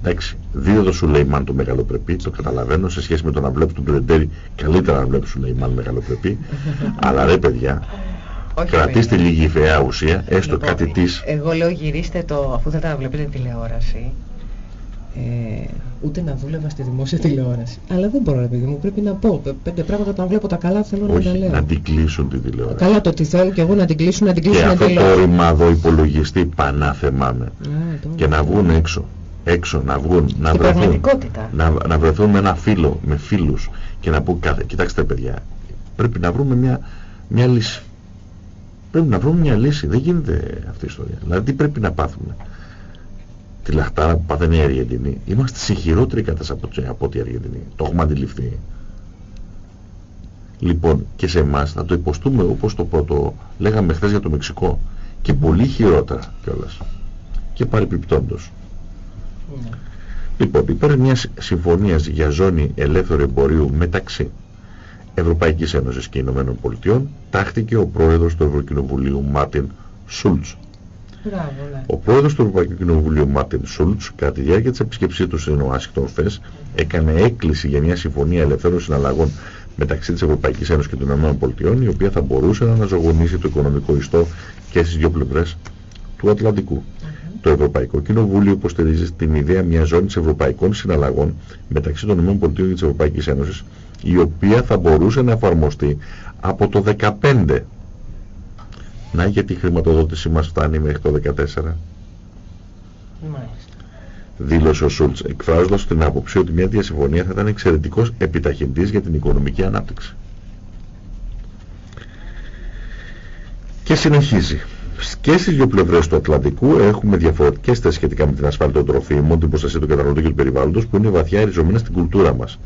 Speaker 2: Εντάξει, δίνω το Σουλεϊμάν το μεγαλοπρεπή, το καταλαβαίνω σε σχέση με το να βλέπω τον Πρεντέρη, καλύτερα να βλέπω Σουλεϊμάν μεγαλοπρεπή. αλλά ρε παιδιά, όχι κρατήστε λίγη φαιά ουσία, έστω λοιπόν, κάτι της.
Speaker 1: Εγώ λέω γυρίστε το, αφού δεν τα βλέπετε τηλεόραση, ε, ούτε να δούλευα στη δημόσια τηλεόραση. Αλλά δεν μπορώ, ρε παιδί μου, πρέπει να πω. Πέντε πράγματα όταν βλέπω τα καλά θέλω
Speaker 2: Όχι,
Speaker 1: να τα λέω.
Speaker 2: Να την κλείσουν τη τηλεόραση.
Speaker 1: Καλά, το τι θέλω και εγώ να την κλείσουν, να την κλείσουν.
Speaker 2: Και αυτό το ρημαδό υπολογιστή πανά θεμάμαι. και να βγουν έξω. Έξω, να βγουν, να βρεθούν, να, να βρεθούν με ένα φίλο, με φίλους και να πούν, κοιτάξτε παιδιά, πρέπει να βρούμε μια, μια λύση. Πρέπει να βρούμε μια λύση. Δεν γίνεται αυτή η ιστορία. Δηλαδή τι πρέπει να πάθουμε; Τη λαχτάρα που παθαίνει η Αργεντινή. Είμαστε σε χειρότερη κατάσταση από, από η Αργεντινή. Το έχουμε αντιληφθεί. Λοιπόν, και σε εμάς θα το υποστούμε όπως το πρώτο λέγαμε χθες για το Μεξικό. Και πολύ χειρότερα κιόλας. Και παρεπιπτόντω. Mm. Λοιπόν, υπέρ μιας συμφωνίας για ζώνη ελεύθερου εμπορίου μεταξύ Ευρωπαϊκής Ένωσης και Ηνωμένων Πολιτειών τάχθηκε ο πρόεδρος του Ευρωκοινοβουλίου Μάρτιν Σούλτς
Speaker 1: ναι.
Speaker 2: Ο πρόεδρος του Ευρωπαϊκού Κοινοβουλίου Μάρτιν Σούλτς κατά τη διάρκεια της επίσκεψής του στην Ουάσιγκτον Φες έκανε έκκληση για μια συμφωνία ελευθέρων συναλλαγών μεταξύ της Ευρωπαϊκής Ένωσης και των ΗΠΑ η οποία θα μπορούσε να αναζωογονήσει το οικονομικό ιστό και στις δύο πλευρές του Ατλαντικού. Το Ευρωπαϊκό Κοινοβούλιο υποστηρίζει την ιδέα μιας ζώνης ευρωπαϊκών συναλλαγών μεταξύ των ΗΠΑ και της Ευρωπαϊκής Ένωσης η οποία θα μπορούσε να εφαρμοστεί από το 2015 να γιατί η χρηματοδότηση μας φτάνει μέχρι το 2014. Μάλιστα. Δήλωσε ο Σούλτς εκφράζοντας την άποψη ότι μια διασυμφωνία θα ήταν εξαιρετικός επιταχυντής για την οικονομική ανάπτυξη. Και συνεχίζει. Και στις δύο πλευρές του Ατλαντικού έχουμε διαφορετικές θέσεις σχετικά με την ασφάλεια των τροφίμων, την προστασία του καταναλωτή και του περιβάλλοντος που είναι βαθιά ριζωμένα στην κουλτούρα μας.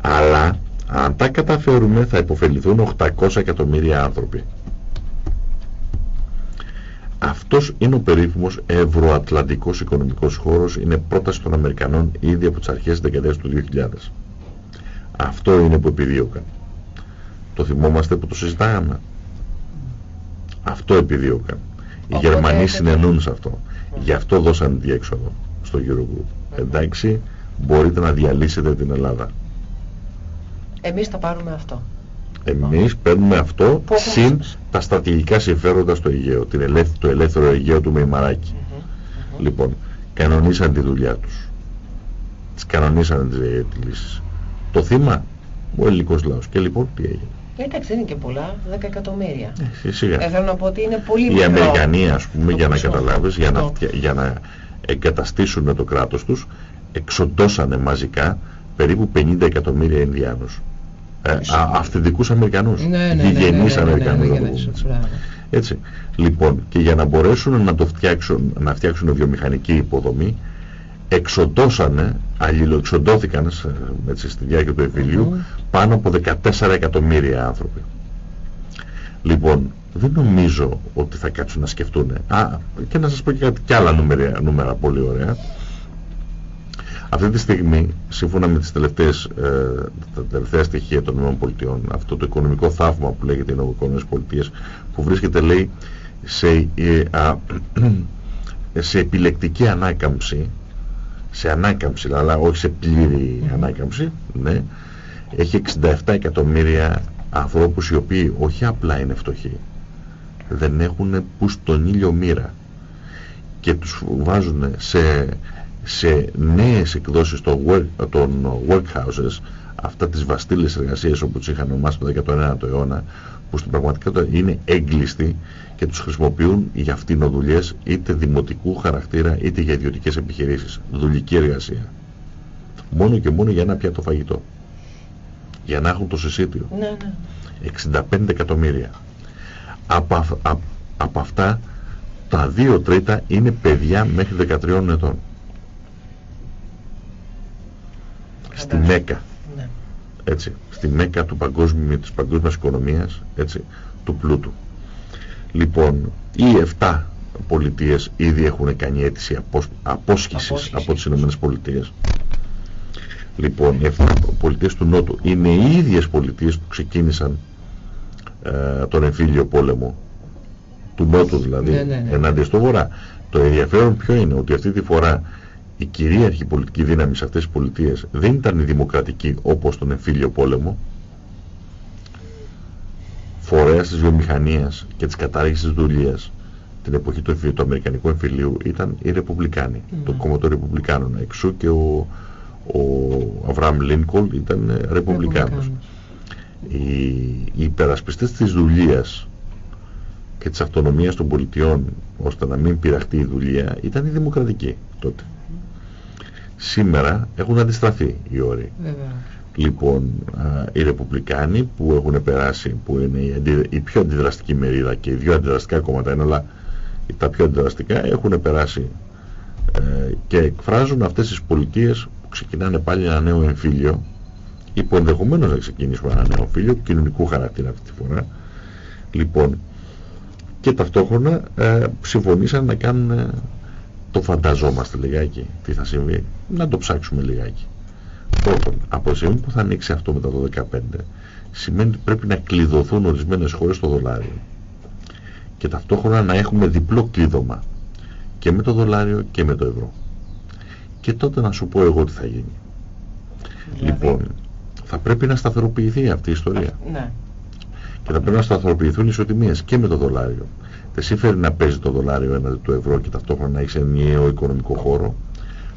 Speaker 2: Αλλά αν τα καταφέρουμε θα υποφεληθούν 800 εκατομμύρια άνθρωποι. Αυτός είναι ο περίφημος ευρωατλαντικός οικονομικός χώρος, είναι πρόταση των Αμερικανών ήδη από τις αρχές της δεκαετίας του 2000. Αυτό είναι που επιδίωκαν. Το θυμόμαστε που το συζητάγαμε. Αυτό επιδίωκαν. Οι Γερμανοί συνενούν σε αυτό. Γι' αυτό δώσαν διέξοδο στο Eurogroup. Εντάξει, μπορείτε να διαλύσετε την Ελλάδα.
Speaker 1: Εμείς θα πάρουμε αυτό.
Speaker 2: Εμείς παίρνουμε αυτό συν τα στρατηγικά συμφέροντα στο Αιγαίο, την ελεύθερο, το ελεύθερο Αιγαίο του Μεϊμαράκη. Λοιπόν, κανονίσαν τη δουλειά τους. Τις κανονίσαν τις, ε, λύσεις. Το θύμα, ο ελληνικός λαός. Και λοιπόν τι έγινε.
Speaker 1: Εντάξει, δεν είναι και πολλά, 10 εκατομμύρια.
Speaker 2: Ε, σιγά.
Speaker 1: Ε, θέλω να πω ότι είναι πολύ
Speaker 2: Οι Αμερικανοί, ας πούμε, για να καταλάβεις, για να, για να εγκαταστήσουν το κράτος τους, εξοντώσανε μαζικά περίπου 50 εκατομμύρια Ινδιάνους ε, αυθεντικούς Αμερικανούς, ναι, ναι, γηγενείς ναι, Αμερικανούς. Έτσι. Λοιπόν, και για να μπορέσουν να το φτιάξουν, να φτιάξουν βιομηχανική υποδομή, εξοντώσανε, αλληλοεξοντώθηκαν έτσι, στη διάρκεια του εμφυλίου πάνω από 14 εκατομμύρια άνθρωποι. Λοιπόν, δεν νομίζω ότι θα κάτσουν να σκεφτούν. Α, και να σας πω και κάτι κι άλλα νούμερα, νούμερα πολύ ωραία. Αυτή τη στιγμή, σύμφωνα με τις τελευταίες, ε, τα τελευταία στοιχεία των ΗΠΑ, αυτό το οικονομικό θαύμα που λέγεται οι ΗΠΑ, που βρίσκεται, λέει, σε, ε, σε επιλεκτική ανάκαμψη, σε ανάκαμψη, αλλά όχι σε πλήρη ανάκαμψη, ναι, έχει 67 εκατομμύρια ανθρώπους οι οποίοι όχι απλά είναι φτωχοί, δεν έχουν που στον ήλιο μοίρα και τους βάζουν σε σε νέες εκδόσεις των, work, των workhouses αυτά τις βαστήλες εργασίες όπου τους είχαν ονομάσει το 19ο αιώνα που στην πραγματικότητα είναι έγκλειστοι και τους χρησιμοποιούν για αυτινοδουλειές είτε δημοτικού χαρακτήρα είτε για ιδιωτικές επιχειρήσεις. Δουλική εργασία. Μόνο και μόνο για ένα πιάτο φαγητό. Για να έχουν το συσίτιο.
Speaker 1: Ναι,
Speaker 2: ναι. 65 εκατομμύρια. Από, από αυτά τα 2 τρίτα είναι παιδιά μέχρι 13 ετών. Στη Μέκα. Ναι. Έτσι, στη Μέκα του παγκόσμιου, της παγκόσμιας οικονομίας, έτσι, του πλούτου. Λοιπόν, οι 7 πολιτείες ήδη έχουν κάνει αίτηση απόσχησης από τις Ηνωμένες Πολιτείες. Λοιπόν, οι 7 πολιτείες του Νότου είναι οι ίδιες πολιτείες που ξεκίνησαν ε, τον εμφύλιο πόλεμο του Νότου δηλαδή, ναι, ναι, ναι. ενάντια στο Βορρά. Το ενδιαφέρον ποιο είναι, ότι αυτή τη φορά η κυρίαρχη πολιτική δύναμη σε αυτές τις πολιτείες δεν ήταν η δημοκρατική όπως τον εμφύλιο πόλεμο, φορέας της βιομηχανίας και της κατάργησης της δουλείας την εποχή του, του Αμερικανικού εμφυλίου ήταν οι Ρεπουμπλικάνοι, mm. το κόμμα των Ρεπουμπλικάνων. Εξού και ο, ο Αβραάμ Λίνκολ ήταν Ρεπουμπλικάνος. Οι, οι υπερασπιστές της δουλείας και της αυτονομίας των πολιτιών ώστε να μην πειραχτεί η δουλεία ήταν οι δημοκρατικοί τότε. Σήμερα έχουν αντιστραφεί οι όροι. Λοιπόν, οι Ρεπουμπλικάνοι που έχουν περάσει, που είναι η, η πιο αντιδραστική μερίδα και οι δύο αντιδραστικά κόμματα είναι, αλλά τα πιο αντιδραστικά έχουν περάσει ε, και εκφράζουν αυτές τις πολιτείες που ξεκινάνε πάλι ένα νέο εμφύλιο ή που ενδεχομένως να ξεκινήσουμε ένα νέο εμφύλιο κοινωνικού χαρακτήρα αυτή τη φορά. Λοιπόν, και ταυτόχρονα ε, συμφωνήσαν να κάνουν ε, το φανταζόμαστε λιγάκι τι θα συμβεί, να το ψάξουμε λιγάκι. Πρώτον, από τη στιγμή που θα ανοίξει αυτό μετά το 2015, σημαίνει ότι πρέπει να κλειδωθούν ορισμένες χώρες στο δολάριο και ταυτόχρονα να έχουμε διπλό κλείδωμα και με το δολάριο και με το ευρώ. Και τότε να σου πω εγώ τι θα γίνει. Δηλαδή... Λοιπόν, θα πρέπει να σταθεροποιηθεί αυτή η ιστορία. Ναι. Και θα πρέπει να σταθεροποιηθούν οι ισοτιμίες και με το δολάριο. Δεν συμφέρει να παίζει το δολάριο έναντι του ευρώ και ταυτόχρονα να έχει ενιαίο οικονομικό χώρο.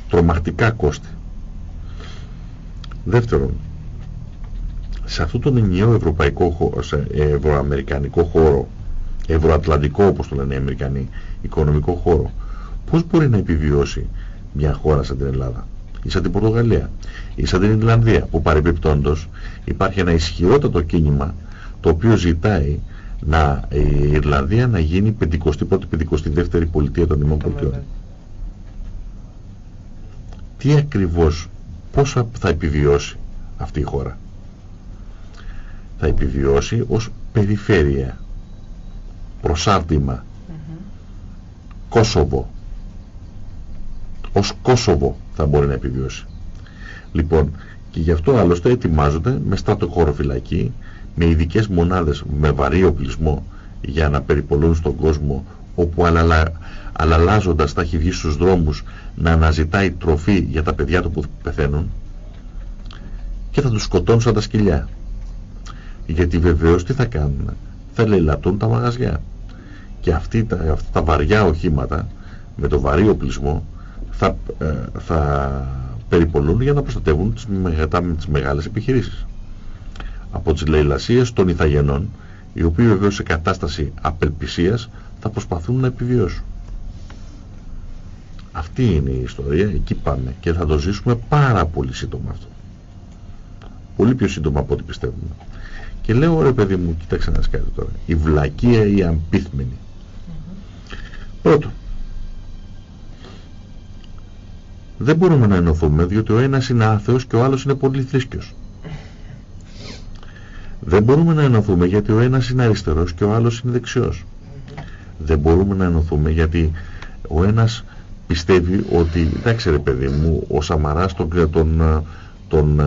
Speaker 2: Τρομακτικά κόστη. Δεύτερον, σε αυτόν τον ενιαίο ευρωπαϊκό χώρο, σε ευρωαμερικανικό χώρο, ευρωατλαντικό όπως το λένε οι Αμερικανοί, οικονομικό χώρο, πώς μπορεί να επιβιώσει μια χώρα σαν την Ελλάδα ή σαν την Πορτογαλία ή σαν την Ιρλανδία που παρεμπιπτόντως υπάρχει ένα ισχυρότατο κίνημα το οποίο ζητάει να, η Ιρλανδία να γίνει 51η-52η πολιτεία των Ηνωμένων Πολιτειών. Τι ακριβώς, πώς θα επιβιώσει αυτή η χώρα; Θα επιβιώσει ως περιφέρεια, προσάρτημα, Κόσοβο. Ως Κόσοβο θα μπορεί να επιβιώσει. Λοιπόν, και γι' αυτό άλλωστε ετοιμάζονται με στρατοχώρο φυλακή, με ειδικές μονάδες με βαρύ οπλισμό για να περιπολούν στον κόσμο όπου αλαλα, αλαλάζοντας θα έχει βγει στους δρόμους να αναζητάει τροφή για τα παιδιά του που πεθαίνουν και θα τους σκοτώνουν σαν τα σκυλιά. Γιατί βεβαίως τι θα κάνουν, θα λαιλατούν τα μαγαζιά και αυτοί, τα, αυτά τα βαριά οχήματα με το βαρύ οπλισμό θα, ε, θα περιπολούν για να προστατεύουν τις, τις μεγάλες επιχειρήσεις από τις λαιλασίες των Ιθαγενών, οι οποίοι βεβαίως σε κατάσταση απελπισίας θα προσπαθούν να επιβιώσουν. Αυτή είναι η ιστορία, εκεί πάμε και θα το ζήσουμε πάρα πολύ σύντομα αυτό. Πολύ πιο σύντομα από ό,τι πιστεύουμε. Και λέω ρε παιδί μου, κοίταξε να σκάτε τώρα, η βλακεία ή η αμπίθμενη. Mm Πρώτον, δεν μπορούμε να ενωθούμε διότι ο ένας είναι άθεος και ο άλλος είναι πολύ θρήσκιος. Δεν μπορούμε να ενωθούμε γιατί ο ένας είναι αριστερός και ο άλλος είναι δεξιός. Δεν μπορούμε να ενωθούμε γιατί ο ένας πιστεύει ότι, εντάξει ρε παιδί μου, ο Σαμαράς τον, τον, τον,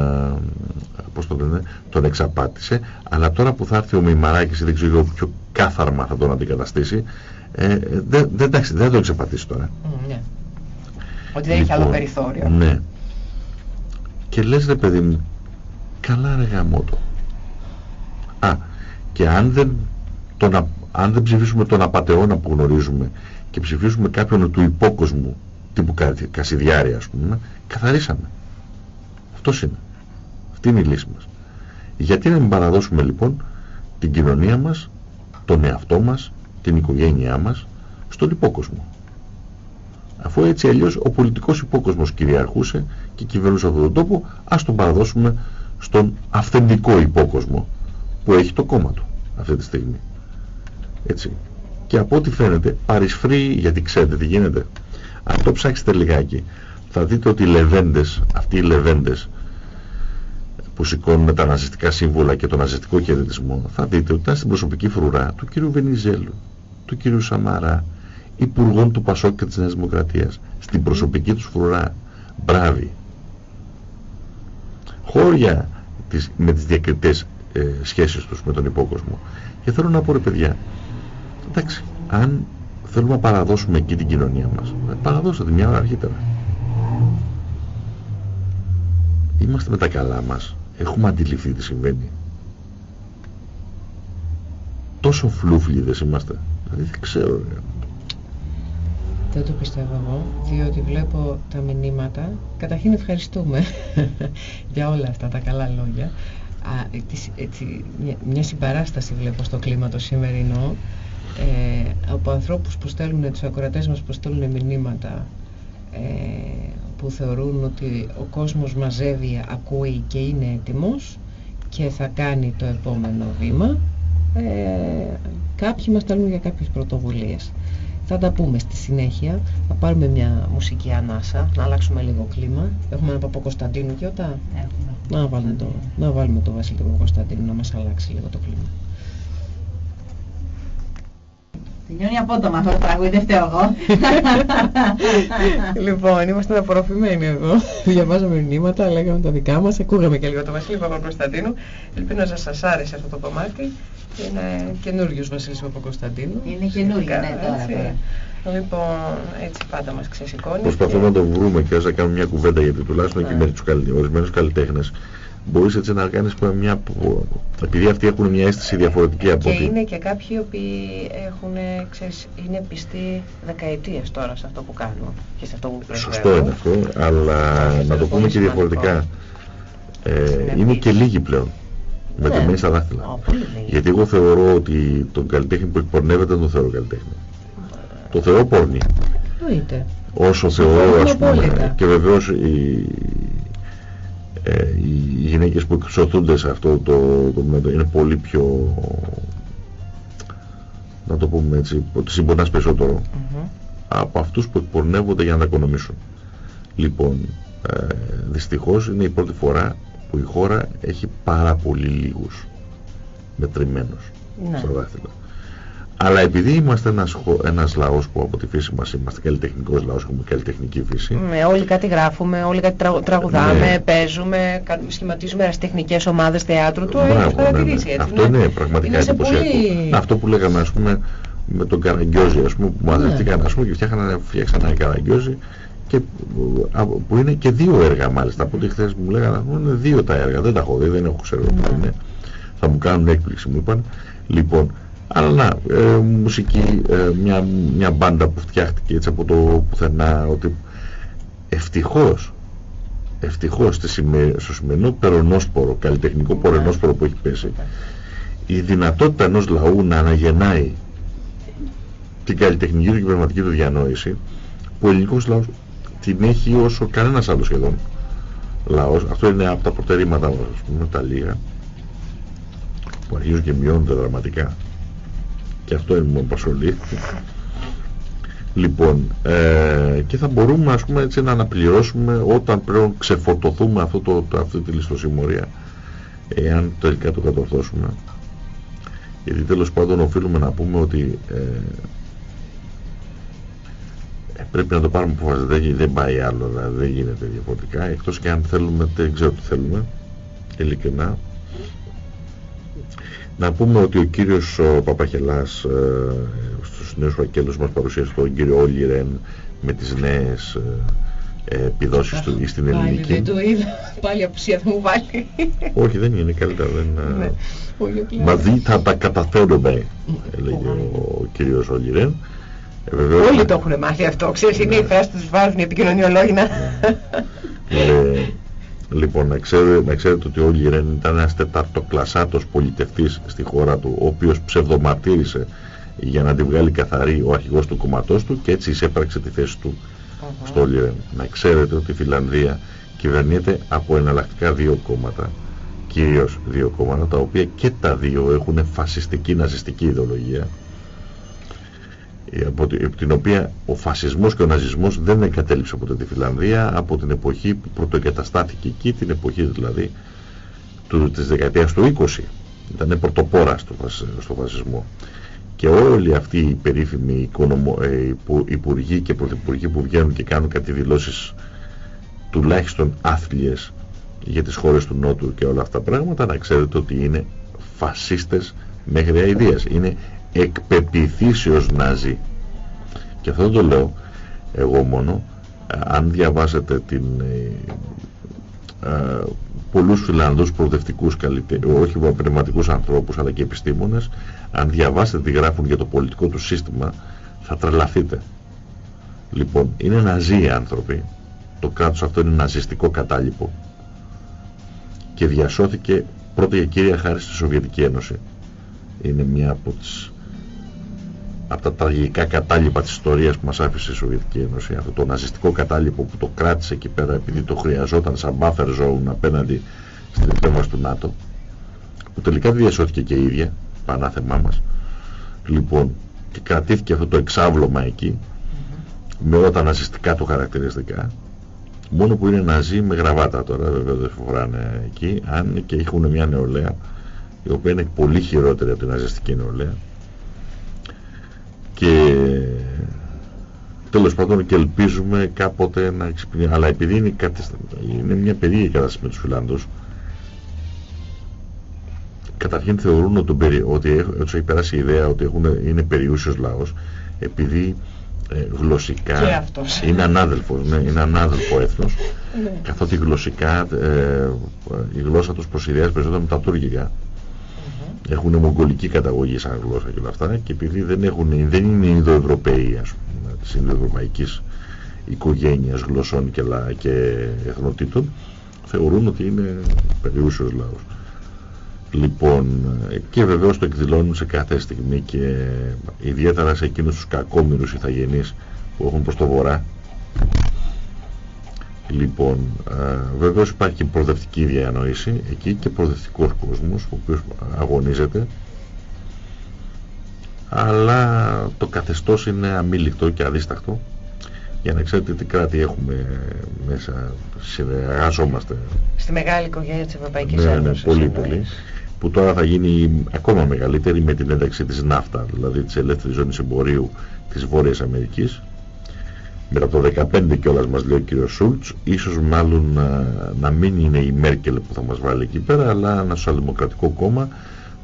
Speaker 2: πώς το λένε, τον εξαπάτησε, αλλά τώρα που θα έρθει ο Μημαράκης ή δεν ξέρω ποιο κάθαρμα θα τον αντικαταστήσει, ε, δεν, δεν, δεν θα τον εξαπατήσει τώρα.
Speaker 1: ναι. Ότι δεν έχει άλλο λοιπόν, περιθώριο.
Speaker 2: Ναι. Και λες ρε παιδί μου, καλά ρε γαμότο. Α, και αν δεν, τον, αν δεν ψηφίσουμε τον απατεώνα που γνωρίζουμε και ψηφίσουμε κάποιον του υπόκοσμου τύπου Κασιδιάρη ας πούμε, καθαρίσαμε. Αυτός είναι. Αυτή είναι η λύση μας. Γιατί να μην παραδώσουμε λοιπόν την κοινωνία μας, τον εαυτό μας, την οικογένειά μας στον υπόκοσμο; Αφού έτσι αλλιώς ο πολιτικός υπόκοσμος κυριαρχούσε και κυβερνούσε αυτόν τον τόπο, ας τον παραδώσουμε στον αυθεντικό υπόκοσμο που έχει το κόμμα του αυτή τη στιγμή. Έτσι. Και από ό,τι φαίνεται παρισφρεί, γιατί ξέρετε τι γίνεται. Αν το ψάξετε λιγάκι, θα δείτε ότι οι λεβέντες, αυτοί οι λεβέντες που σηκώνουν τα ναζιστικά σύμβολα και τον ναζιστικό κερδισμό, θα δείτε ότι ήταν στην προσωπική φρουρά του κύριου Βενιζέλου, του κύριου Σαμαρά, υπουργών του Πασόκ και της Νέας Δημοκρατίας, στην προσωπική τους φρουρά. Μπράβοι. Χώρια με τις διακριτές ε, σχέσεις τους με τον υπόκοσμο. Και θέλω να πω ρε παιδιά, εντάξει, αν θέλουμε να παραδώσουμε εκεί την κοινωνία μας, παραδώστε τη μια ώρα αρχίτερα. είμαστε με τα καλά μας. Έχουμε αντιληφθεί τι συμβαίνει. Τόσο φλούφλιδες είμαστε. Δηλαδή δεν ξέρω.
Speaker 1: Δεν το πιστεύω εγώ, διότι βλέπω τα μηνύματα. Καταρχήν ευχαριστούμε για όλα αυτά τα καλά λόγια. Α, έτσι, μια, συμπαράσταση βλέπω στο κλίμα το σημερινό ε, από ανθρώπους που στέλνουν, τους ακροατές μας που στέλνουν μηνύματα ε, που θεωρούν ότι ο κόσμος μαζεύει, ακούει και είναι έτοιμος και θα κάνει το επόμενο βήμα. Ε, κάποιοι μας στέλνουν για κάποιες πρωτοβουλίες. Θα τα πούμε στη συνέχεια. Θα πάρουμε μια μουσική ανάσα, να αλλάξουμε λίγο κλίμα. Έχουμε ένα Παπα-Κωνσταντίνου και όταν... Να βάλουμε, το, να βάλουμε το Βασίλη του Παπα-Κωνσταντίνου να μας αλλάξει λίγο το κλίμα.
Speaker 3: Τελειώνει απότομα αυτό το τραγούδι, δεν φταίω εγώ.
Speaker 1: λοιπόν, είμαστε απορροφημένοι εδώ. Διαβάζαμε μηνύματα, λέγαμε τα δικά μας, ακούγαμε και λίγο το Βασίλη Παπα-Κωνσταντίνου. Ελπίζω να σας άρεσε αυτό το κομμάτι. Είναι καινούριος Βασίλης Παπα-Κωνσταντίνου.
Speaker 3: Είναι καινούριο, ναι, τώρα.
Speaker 1: Λοιπόν, έτσι πάντα μας ξεσηκώνει.
Speaker 2: Προσπαθούμε να το βρούμε και να κάνουμε μια κουβέντα γιατί τουλάχιστον εκεί με τους ορισμένους καλλιτέχνες μπορείς έτσι να κάνεις μια... επειδή αυτοί έχουν μια αίσθηση διαφορετική από
Speaker 1: Και είναι και κάποιοι που έχουν, ξέρεις, είναι πιστοί δεκαετίες τώρα σε αυτό που κάνουν και σε αυτό που
Speaker 2: Σωστό είναι αυτό, αλλά να το πούμε και διαφορετικά. Ε, είναι και λίγοι πλέον με τη μέση δάχτυλα. Γιατί εγώ θεωρώ ότι τον καλλιτέχνη που εκπορνεύεται δεν τον θεωρώ καλλιτέχνη. Το θεωρώ πόρνη. Όσο θεωρώ, ας πούμε, και βεβαίως η, ε, οι γυναίκες που εξωθούνται σε αυτό το, το, είναι πολύ πιο να το πούμε έτσι ότι συμπονάς περισσότερο από αυτούς που εκπορνεύονται για να τα οικονομήσουν. Λοιπόν ε, δυστυχώς είναι η πρώτη φορά που η χώρα έχει πάρα πολύ λίγους μετρημένους ναι. στα δάχτυλα αλλά επειδή είμαστε ένας, ένας λαός που από τη φύση μας είμαστε καλλιτεχνικός λαός, έχουμε καλλιτεχνική φύση.
Speaker 1: Ναι, όλοι κάτι γράφουμε, όλοι κάτι τραγουδάμε, ναι. παίζουμε, σχηματίζουμε τεχνικές ομάδες θεάτρου. Το έχεις παρατηρήσει
Speaker 2: ναι, ναι. Αυτό είναι πραγματικά εντυπωσιακό. Πολύ... Αυτό που λέγαμε ας πούμε με τον Καραγκιόζη ας πούμε, που μαζευτήκαν ναι. ας πούμε και φτιάχνανε, φτιάξανε ένα Καραγκιόζη και, που είναι και δύο έργα μάλιστα. Από ό,τι χθες μου λέγανε είναι δύο τα έργα, δεν τα έχω δει, δεν έχω ξέρω ναι. είναι. Θα μου κάνουν έκπληξη μου είπαν. Λοιπόν, αλλά να, ε, μουσική, ε, μια, μια μπάντα που φτιάχτηκε έτσι από το πουθενά, ότι ευτυχώς, ευτυχώς στο σημερινό περονόσπορο, καλλιτεχνικό πορενόσπορο που έχει πέσει, η δυνατότητα ενός λαού να αναγεννάει την καλλιτεχνική του και πνευματική του διανόηση, που ο ελληνικός λαός την έχει όσο κανένας άλλος σχεδόν λαός. Αυτό είναι από τα προτερήματα, ας πούμε, τα λίγα, που αρχίζουν και μειώνονται δραματικά και αυτό είναι μου απασχολεί. Λοιπόν ε, και θα μπορούμε ας πούμε έτσι να αναπληρώσουμε όταν πρέπει ξεφορτωθούμε αυτό το, το, αυτή τη ληστοσημωρία εάν τελικά το κατορθώσουμε. Γιατί τέλος πάντων οφείλουμε να πούμε ότι ε, ε πρέπει να το πάρουμε αποφάσεις δεν, δεν πάει άλλο δηλαδή δεν γίνεται διαφορετικά εκτός και αν θέλουμε δεν ξέρω τι θέλουμε ειλικρινά να πούμε ότι ο κύριος ο Παπαχελάς ε, στους νέους φακέλους μας παρουσίασε τον κύριο Όλι Ρεν με τις νέες ε, επιδόσεις του στην ελληνική.
Speaker 1: Πάλι δεν το είδα. Πάλι απουσία θα μου βάλει.
Speaker 2: Όχι δεν είναι καλύτερα. Δεν, ναι. Μαζί θα τα καταφέρουμε έλεγε ο κύριος Όλι Ρεν.
Speaker 1: Ε, Όλοι το έχουν μάθει αυτό. Ξέρεις είναι η φράση τους βάζουν οι επικοινωνιολόγοι να...
Speaker 2: Ε, Λοιπόν, να ξέρετε, να ξέρετε ότι ο Λιρέν ήταν ένας τεταρτοκλασσάτος πολιτευτής στη χώρα του, ο οποίος ψευδομαρτύρησε για να τη βγάλει καθαρή ο αρχηγός του κομματός του και έτσι εισέπραξε τη θέση του uh στο Λιρέν. Να ξέρετε ότι η Φιλανδία κυβερνείται από εναλλακτικά δύο κόμματα, κυρίως δύο κόμματα, τα οποία και τα δύο έχουν φασιστική ναζιστική ιδεολογία από την οποία ο φασισμός και ο ναζισμός δεν εγκατέλειψε ποτέ τη Φιλανδία από την εποχή που πρωτοεγκαταστάθηκε εκεί, την εποχή δηλαδή του, της δεκαετίας του 20 ήταν πρωτοπόρας στο, στο φασισμό. Και όλοι αυτοί οι περίφημοι οικονομο, ε, υπουργοί και πρωθυπουργοί που βγαίνουν και κάνουν κάτι δηλώσεις τουλάχιστον άθλιες για τις χώρες του Νότου και όλα αυτά τα πράγματα να ξέρετε ότι είναι φασίστες μέχρι αηδίας. Είναι εκπεπιθήσεως ναζί. Και αυτό το λέω εγώ μόνο αν διαβάσετε την, ε, ε, πολλούς Φιλανδούς προοδευτικούς όχι πνευματικούς ανθρώπους αλλά και επιστήμονες αν διαβάσετε τι γράφουν για το πολιτικό τους σύστημα θα τρελαθείτε. Λοιπόν είναι ναζί οι άνθρωποι το κράτος αυτό είναι ναζιστικό κατάλοιπο. Και διασώθηκε πρώτα για κύρια χάρη στη Σοβιετική Ένωση. Είναι μια από τις από τα τραγικά κατάλοιπα της ιστορίας που μας άφησε η Σοβιετική Ένωση. Αυτό το ναζιστικό κατάλοιπο που το κράτησε εκεί πέρα επειδή το χρειαζόταν σαν buffer zone απέναντι στην επέμβαση του ΝΑΤΟ που τελικά διασώθηκε και η ίδια πανάθεμά μας. Λοιπόν και κρατήθηκε αυτό το εξάβλωμα εκεί με όλα τα ναζιστικά του χαρακτηριστικά. Μόνο που είναι ναζί με γραβάτα τώρα βέβαια δεν φοράνε εκεί αν και έχουν μια νεολαία η οποία είναι πολύ χειρότερη από την ναζιστική νεολαία και τέλος πάντων και ελπίζουμε κάποτε να εξυπνήσει αλλά επειδή είναι, είναι μια περίεργη κατάσταση με τους Φιλάνδους καταρχήν θεωρούν ότι, ότι τους έχει περάσει η ιδέα ότι έχουν, είναι περιούσιος λαός επειδή ε, γλωσσικά είναι ανάδελφος, ναι, είναι ανάδελφο έθνος. Ναι. καθότι γλωσσικά ε, η γλώσσα τους προσυδειάζει περισσότερο με τα τουρκικά έχουν μογγολική καταγωγή σαν γλώσσα και όλα αυτά και επειδή δεν, έχουν, δεν είναι Ινδοευρωπαίοι ας πούμε της Ινδοευρωπαϊκής οικογένειας γλωσσών και, λα, και εθνοτήτων θεωρούν ότι είναι περιούσιος λαός. Λοιπόν και βεβαίως το εκδηλώνουν σε κάθε στιγμή και ιδιαίτερα σε εκείνους τους κακόμοιρους ηθαγενείς που έχουν προς το βορρά Λοιπόν, ε, βεβαίως υπάρχει και προοδευτική διανόηση εκεί και προοδευτικός κόσμος ο οποίος αγωνίζεται αλλά το καθεστώς είναι αμήλικτο και αδίστακτο για να ξέρετε τι κράτη έχουμε μέσα, συνεργαζόμαστε.
Speaker 1: Στη μεγάλη οικογένεια της Ευρωπαϊκής ναι, ναι Ένωσης.
Speaker 2: Ναι, πολύ πολύ. Που τώρα θα γίνει ακόμα μεγαλύτερη με την ένταξη της ΝΑΦΤΑ, δηλαδή της ελεύθερης ζώνης εμπορίου της Βόρειας Αμερικής μετά το 2015 κιόλας μας λέει ο κύριος Σούλτς ίσως μάλλον να, να μην είναι η Μέρκελ που θα μας βάλει εκεί πέρα αλλά ένα σοσιαλδημοκρατικό κόμμα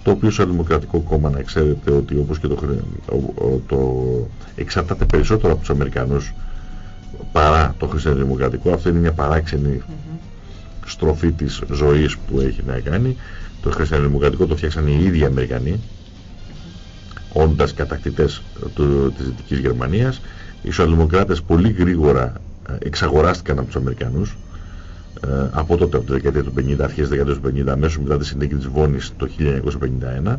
Speaker 2: το οποίο σοσιαλδημοκρατικό κόμμα να ξέρετε ότι όπως και το, το εξαρτάται περισσότερο από τους Αμερικανούς παρά το χριστιανοδημοκρατικό. Αυτό είναι μια παράξενη στροφή της ζωής που έχει να κάνει. Το χριστιανοδημοκρατικό το φτιάξαν οι ίδιοι Αμερικανοί όντας κατακτητές του, της Δυτικής Γερμανίας οι σοσιαλδημοκράτες πολύ γρήγορα ε, εξαγοράστηκαν από τους Αμερικανούς ε, από τότε από τη δεκαετία του 50, αρχές δεκαετίας του 50, μέσω μετά τη συνθήκη της Βόνης το 1951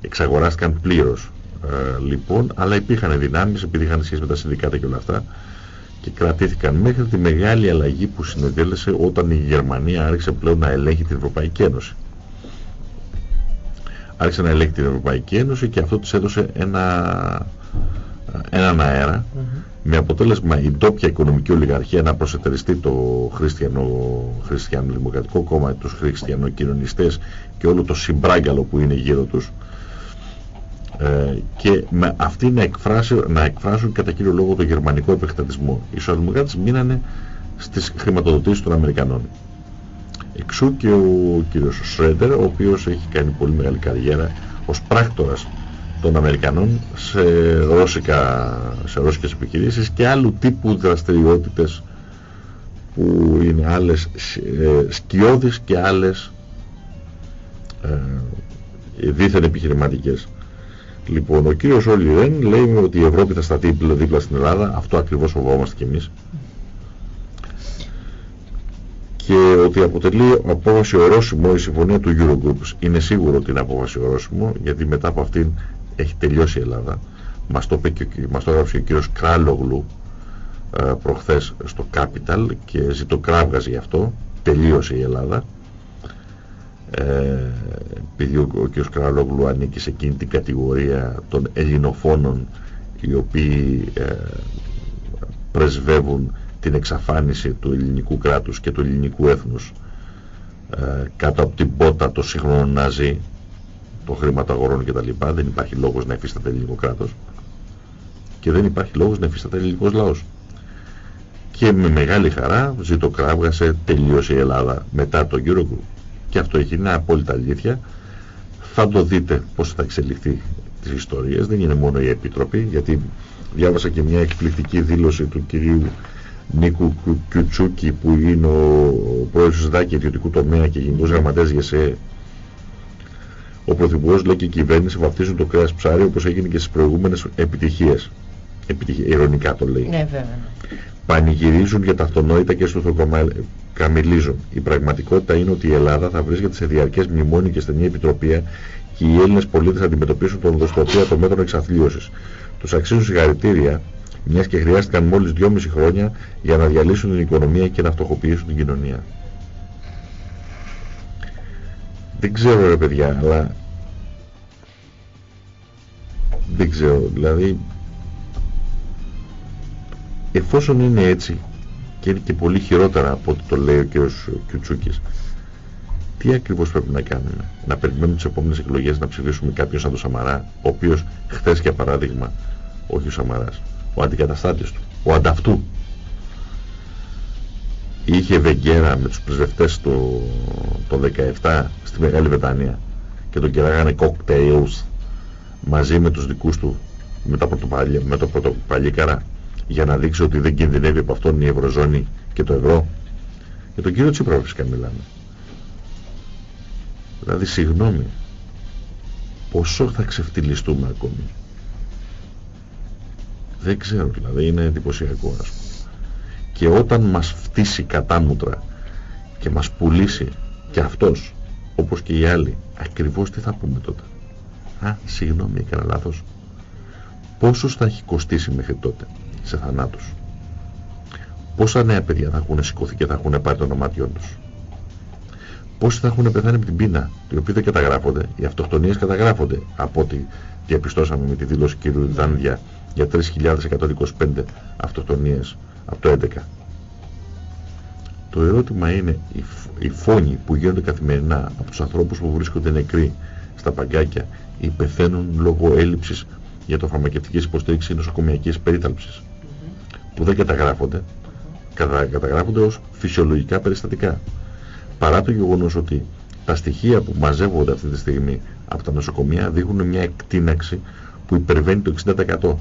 Speaker 2: εξαγοράστηκαν πλήρως ε, λοιπόν, αλλά υπήρχαν δυνάμεις επειδή είχαν σχέση με τα συνδικάτα και όλα αυτά και κρατήθηκαν μέχρι τη μεγάλη αλλαγή που συνετέλεσε όταν η Γερμανία άρχισε πλέον να ελέγχει την Ευρωπαϊκή Ένωση. Άρχισε να ελέγχει την Ευρωπαϊκή Ένωση και αυτό της έδωσε ένα έναν αέρα mm -hmm. με αποτέλεσμα η ντόπια οικονομική ολιγαρχία να προσετεριστεί το χριστιανό, δημοκρατικό κόμμα, τους χριστιανοκοινωνιστές και όλο το συμπράγκαλο που είναι γύρω τους ε, και με αυτοί να, εκφράσει, να εκφράσουν κατά κύριο λόγο το γερμανικό επεκτατισμό. Οι σοσιαλδημοκράτες μείνανε στις χρηματοδοτήσεις των Αμερικανών. Εξού και ο κύριος Σρέντερ, ο οποίος έχει κάνει πολύ μεγάλη καριέρα ως πράκτορας των Αμερικανών σε, ρώσικα, σε ρώσικες επιχειρήσεις και άλλου τύπου δραστηριότητες που είναι άλλες ε, σκιώδεις και άλλες ε, δίθεν επιχειρηματικές. Λοιπόν, ο κύριος Όλιρεν λέει ότι η Ευρώπη θα σταθεί δίπλα στην Ελλάδα, αυτό ακριβώς φοβόμαστε κι εμείς. Και ότι αποτελεί απόφαση ορόσημο η συμφωνία του Eurogroup. Είναι σίγουρο ότι είναι απόφαση ορόσημο, γιατί μετά από αυτήν έχει τελειώσει η Ελλάδα. Μας το, είπε και, μας το έγραψε ο κύριος Κράλογλου ε, προχθές στο Capital και ζητώ κράβγαζε γι' αυτό. Τελείωσε η Ελλάδα. Ε, επειδή ο, ο κ. Κράλογλου ανήκει σε εκείνη την κατηγορία των ελληνοφώνων οι οποίοι ε, πρεσβεύουν την εξαφάνιση του ελληνικού κράτους και του ελληνικού έθνους ε, κάτω από την πότα των σύγχρονων Ναζί των χρηματαγορών κτλ. Δεν υπάρχει λόγος να εφίσταται ελληνικό κράτος και δεν υπάρχει λόγος να εφίσταται ελληνικός λαός. Και με μεγάλη χαρά ζήτω κράβγασε τελείωσε η Ελλάδα μετά το Eurogroup. Και αυτό έχει είναι απόλυτα αλήθεια. Θα το δείτε πώς θα εξελιχθεί τις ιστορίες. Δεν είναι μόνο η Επιτροπή, γιατί διάβασα και μια εκπληκτική δήλωση του κυρίου Νίκου Κιουτσούκη που είναι ο πρόεδρος του ΣΔΑΚ ιδιωτικού τομέα και γενικός γραμματέας ΓΕΣΕ ο Πρωθυπουργός λέει και η κυβέρνηση βαφτίζουν το κρέας ψάρι όπως έγινε και στις προηγούμενες επιτυχίες. Επιτυχία, ηρωνικά το λέει.
Speaker 1: Ναι, βέβαια.
Speaker 2: Πανηγυρίζουν για τα αυτονόητα και στο καμιλίζουν. Η πραγματικότητα είναι ότι η Ελλάδα θα βρίσκεται σε διαρκές μνημόνιο και στενή επιτροπία και οι Έλληνες πολίτες αντιμετωπίσουν τον οδοστοτία των μέτρων εξαθλίωσης. Τους αξίζουν συγχαρητήρια μιας και χρειάστηκαν μόλις 2,5 χρόνια για να διαλύσουν την οικονομία και να φτωχοποιήσουν την κοινωνία. Δεν ξέρω ρε παιδιά, αλλά δεν ξέρω, δηλαδή εφόσον είναι έτσι και είναι και πολύ χειρότερα από ό,τι το λέει ο κ. Κιουτσούκης τι ακριβώς πρέπει να κάνουμε; Να περιμένουμε τις επόμενες εκλογές να ψηφίσουμε κάποιον σαν τον Σαμαρά ο οποίος χθες για παράδειγμα όχι ο Σαμαράς ο αντικαταστάτης του, ο ανταυτού είχε βεγγέρα με τους πρεσβευτές το, το 17 στη Μεγάλη Βρετανία και τον κεράγανε cocktails μαζί με τους δικούς του με, τα με το πρωτοπαλίκαρα για να δείξει ότι δεν κινδυνεύει από αυτόν η Ευρωζώνη και το ευρώ. Για τον κύριο Τσίπρα φυσικά μιλάμε. Δηλαδή συγγνώμη, πόσο θα ξεφτυλιστούμε ακόμη. Δεν ξέρω, δηλαδή είναι εντυπωσιακό ας πούμε. Και όταν μας φτύσει κατάμουτρα και μας πουλήσει και αυτός, όπως και οι άλλοι, ακριβώς τι θα πούμε τότε. Α, συγγνώμη, έκανα λάθος. Πόσος θα έχει κοστίσει μέχρι τότε σε θανάτους; Πόσα νέα παιδιά θα έχουν σηκωθεί και θα έχουν πάρει το ονομάτιό τους; Πόσοι θα έχουν πεθάνει από την πείνα, οι οποίοι δεν καταγράφονται. Οι αυτοκτονίες καταγράφονται από ό,τι διαπιστώσαμε με τη δήλωση κ. Ινδάνδια για 3.125 αυτοκτονίες από το 11. Το ερώτημα είναι οι φόνοι που γίνονται καθημερινά από τους ανθρώπους που βρίσκονται νεκροί στα παγκάκια ή πεθαίνουν λόγω έλλειψης για το φαρμακευτικής υποστήριξης νοσοκομιακής περίταλψης που δεν καταγράφονται κατα, καταγράφονται ως φυσιολογικά περιστατικά. Παρά το γεγονός ότι τα στοιχεία που μαζεύονται αυτή τη στιγμή από τα νοσοκομεία δείχνουν μια εκτείναξη που υπερβαίνει το 60%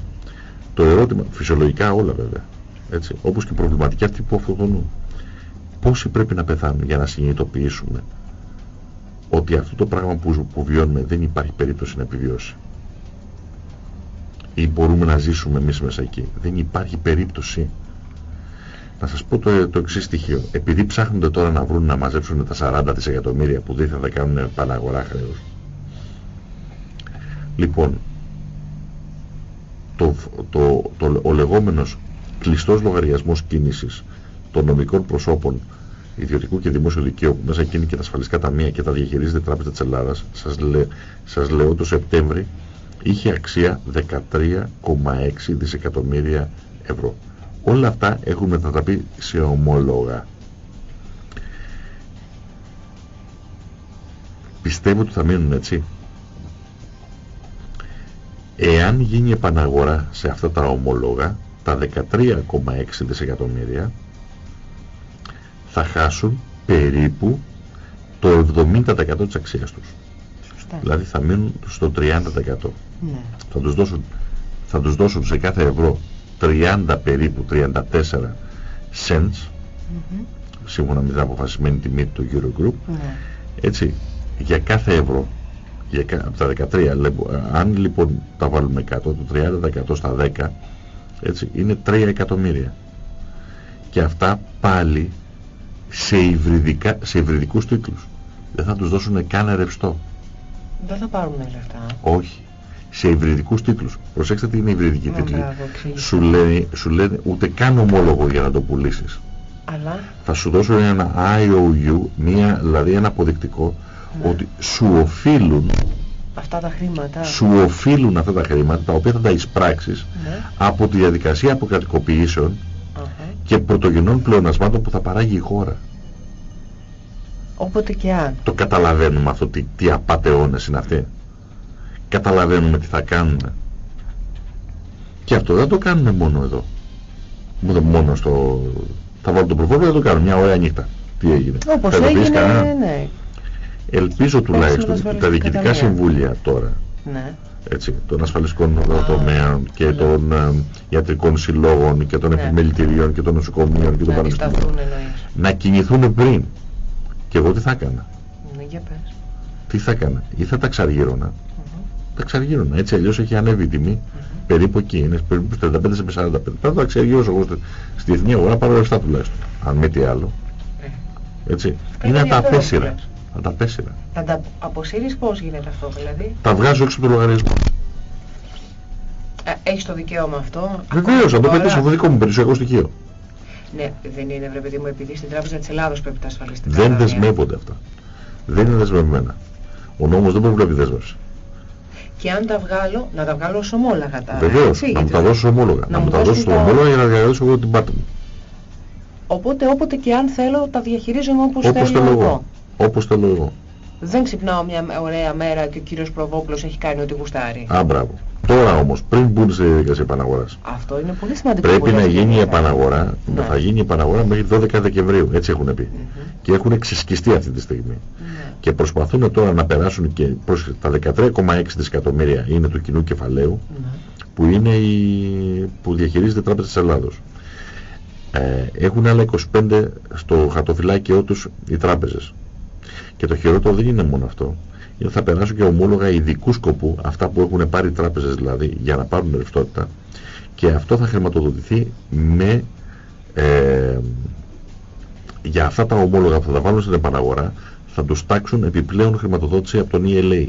Speaker 2: το ερώτημα, φυσιολογικά όλα βέβαια έτσι, όπως και προβληματικά αυτοί που αυτοδονούν πόσοι πρέπει να πεθάνουν για να συνειδητοποιήσουμε ότι αυτό το πράγμα που, που βιώνουμε δεν υπάρχει περίπτωση να επιβιώσει; Ή μπορούμε να ζήσουμε εμείς μέσα εκεί; Δεν υπάρχει περίπτωση. Να σας πω το, το εξής στοιχείο. Επειδή ψάχνονται τώρα να βρουν να μαζέψουν τα 40 δισεκατομμύρια που δεν θα κάνουν παναγορά χρέος. Λοιπόν, το, το, το, ο λεγόμενος κλειστός λογαριασμός κίνησης των νομικών προσώπων ιδιωτικού και δημόσιου δικαίου που μέσα εκείνη και τα ασφαλιστικά ταμεία και τα διαχειρίζεται η Τράπεζα της Ελλάδας σας, λέ, σας λέω το Σεπτέμβρη είχε αξία 13,6 δισεκατομμύρια ευρώ. Όλα αυτά έχουν μετατραπεί σε ομόλογα. Πιστεύω ότι θα μείνουν έτσι. Εάν γίνει επαναγορά σε αυτά τα ομόλογα, τα 13,6 δισεκατομμύρια θα χάσουν περίπου το 70% της αξίας τους. Δηλαδή θα μείνουν στο 30%. Ναι. Θα, τους δώσουν, θα τους δώσουν σε κάθε ευρώ 30 περίπου 34 cents mm -hmm. σύμφωνα με την αποφασισμένη τιμή του Eurogroup ναι. έτσι για κάθε ευρώ για, από τα 13 αν λοιπόν τα βάλουμε κάτω το 30% στα 10 έτσι είναι 3 εκατομμύρια και αυτά πάλι σε, υβριδικά, σε υβριδικούς τίτλους δεν θα τους δώσουν καν ρευστό
Speaker 1: δεν θα πάρουν λεφτά
Speaker 2: όχι σε υβριδικούς τίτλους. Προσέξτε τι είναι υβριδική τίτλοι. Σου λένε, σου λένε ούτε καν ομόλογο για να το πουλήσεις.
Speaker 1: Αλλά...
Speaker 2: Θα σου δώσουν ένα IOU, μία, δηλαδή ένα αποδεικτικό, ναι. ότι σου οφείλουν
Speaker 1: αυτά τα χρήματα.
Speaker 2: Σου οφείλουν αυτά τα χρήματα, τα οποία θα τα εισπράξεις ναι. από τη διαδικασία αποκρατικοποιήσεων uh και πρωτογενών πλεονασμάτων που θα παράγει η χώρα.
Speaker 1: Όποτε και αν.
Speaker 2: Το καταλαβαίνουμε αυτό, τι, τι απατεώνες είναι αυτοί καταλαβαίνουμε τι θα κάνουμε. Και αυτό δεν το κάνουμε μόνο εδώ. Μόνο στο... Θα βάλω το προφόλιο δεν το κάνω. Μια ωραία νύχτα. Τι έγινε.
Speaker 1: Όπως θα έγινε, ναι.
Speaker 2: Ελπίζω τουλάχιστον τα διοικητικά συμβούλια τώρα
Speaker 1: ναι.
Speaker 2: Έτσι, των ασφαλιστικών τομέων και των ε, ιατρικών συλλόγων και των ναι. επιμελητηρίων και των νοσοκομείων και των πανεπιστημίων. Να κινηθούν πριν. Και εγώ τι θα έκανα;
Speaker 1: Ναι, για πες.
Speaker 2: Τι θα έκανα; Ή θα τα ξαργύρωνα. Τα ξαργύρωνα. Έτσι αλλιώς έχει ανέβει η τιμή. Περίπου εκεί είναι. Περίπου 35 με 45. Πρέπει να τα ξαργύρωσω εγώ στη διεθνή αγορά πάρω λεφτά τουλάχιστον. Αν με τι άλλο. Ε. Έτσι. Είναι τα απέσυρα. Να τα πέσυρα.
Speaker 1: Να τα αποσύρεις πώς γίνεται αυτό δηλαδή;
Speaker 2: Τα βγάζω έξω από το λογαριασμό.
Speaker 1: Ε, έχεις το δικαίωμα αυτό.
Speaker 2: Βεβαίως, να το πετύσω από το δικό μου περιουσιακό στοιχείο.
Speaker 1: Ναι, δεν είναι βρε παιδί μου, επειδή στην Τράπεζα της Ελλάδος πρέπει τα ασφαλιστικά.
Speaker 2: Δεν δεσμεύονται αυτά. Δεν είναι δεσμευμένα. Ο νόμος δεν προβλέπει δέσμευση.
Speaker 1: Και αν τα βγάλω, να τα βγάλω ως ομόλογα τα
Speaker 2: Βεβαίως, να μου τα δώσω ομόλογα. Να, να μου τα δώσω ομόλογα για να διαδώσω εγώ την πάτη μου.
Speaker 1: Οπότε όποτε και αν θέλω τα διαχειρίζομαι όπως, όπως θέλω εγώ.
Speaker 2: Όπως θέλω εγώ.
Speaker 1: Δεν ξυπνάω μια ωραία μέρα και ο κύριος Προβόπουλος έχει κάνει ό,τι γουστάρει.
Speaker 2: Α, μπράβο. Τώρα όμως, πριν μπουν σε διαδικασία επαναγοράς.
Speaker 1: Αυτό είναι πολύ σημαντικό.
Speaker 2: Πρέπει να γίνει η επαναγορά, ναι. θα γίνει η επαναγορά μέχρι 12 Δεκεμβρίου, έτσι έχουν πει. Mm Και έχουν ξεσκιστεί αυτή τη στιγμή. Ναι. Και προσπαθούν τώρα να περάσουν και προς τα 13,6 δισεκατομμύρια είναι του κοινού κεφαλαίου, ναι. που, είναι η, που διαχειρίζεται η Τράπεζα της Ελλάδος. Ε, έχουν άλλα 25 στο χαρτοφυλάκιό τους οι τράπεζες. Και το χειρότερο δεν είναι μόνο αυτό. Είναι θα περάσουν και ομόλογα ειδικού σκοπού, αυτά που έχουν πάρει οι τράπεζες δηλαδή, για να πάρουν ρευστότητα. Και αυτό θα χρηματοδοτηθεί με... Ε, για αυτά τα ομόλογα που θα τα βάλουν στην επαναγορά, θα τους τάξουν επιπλέον χρηματοδότηση από τον ELA.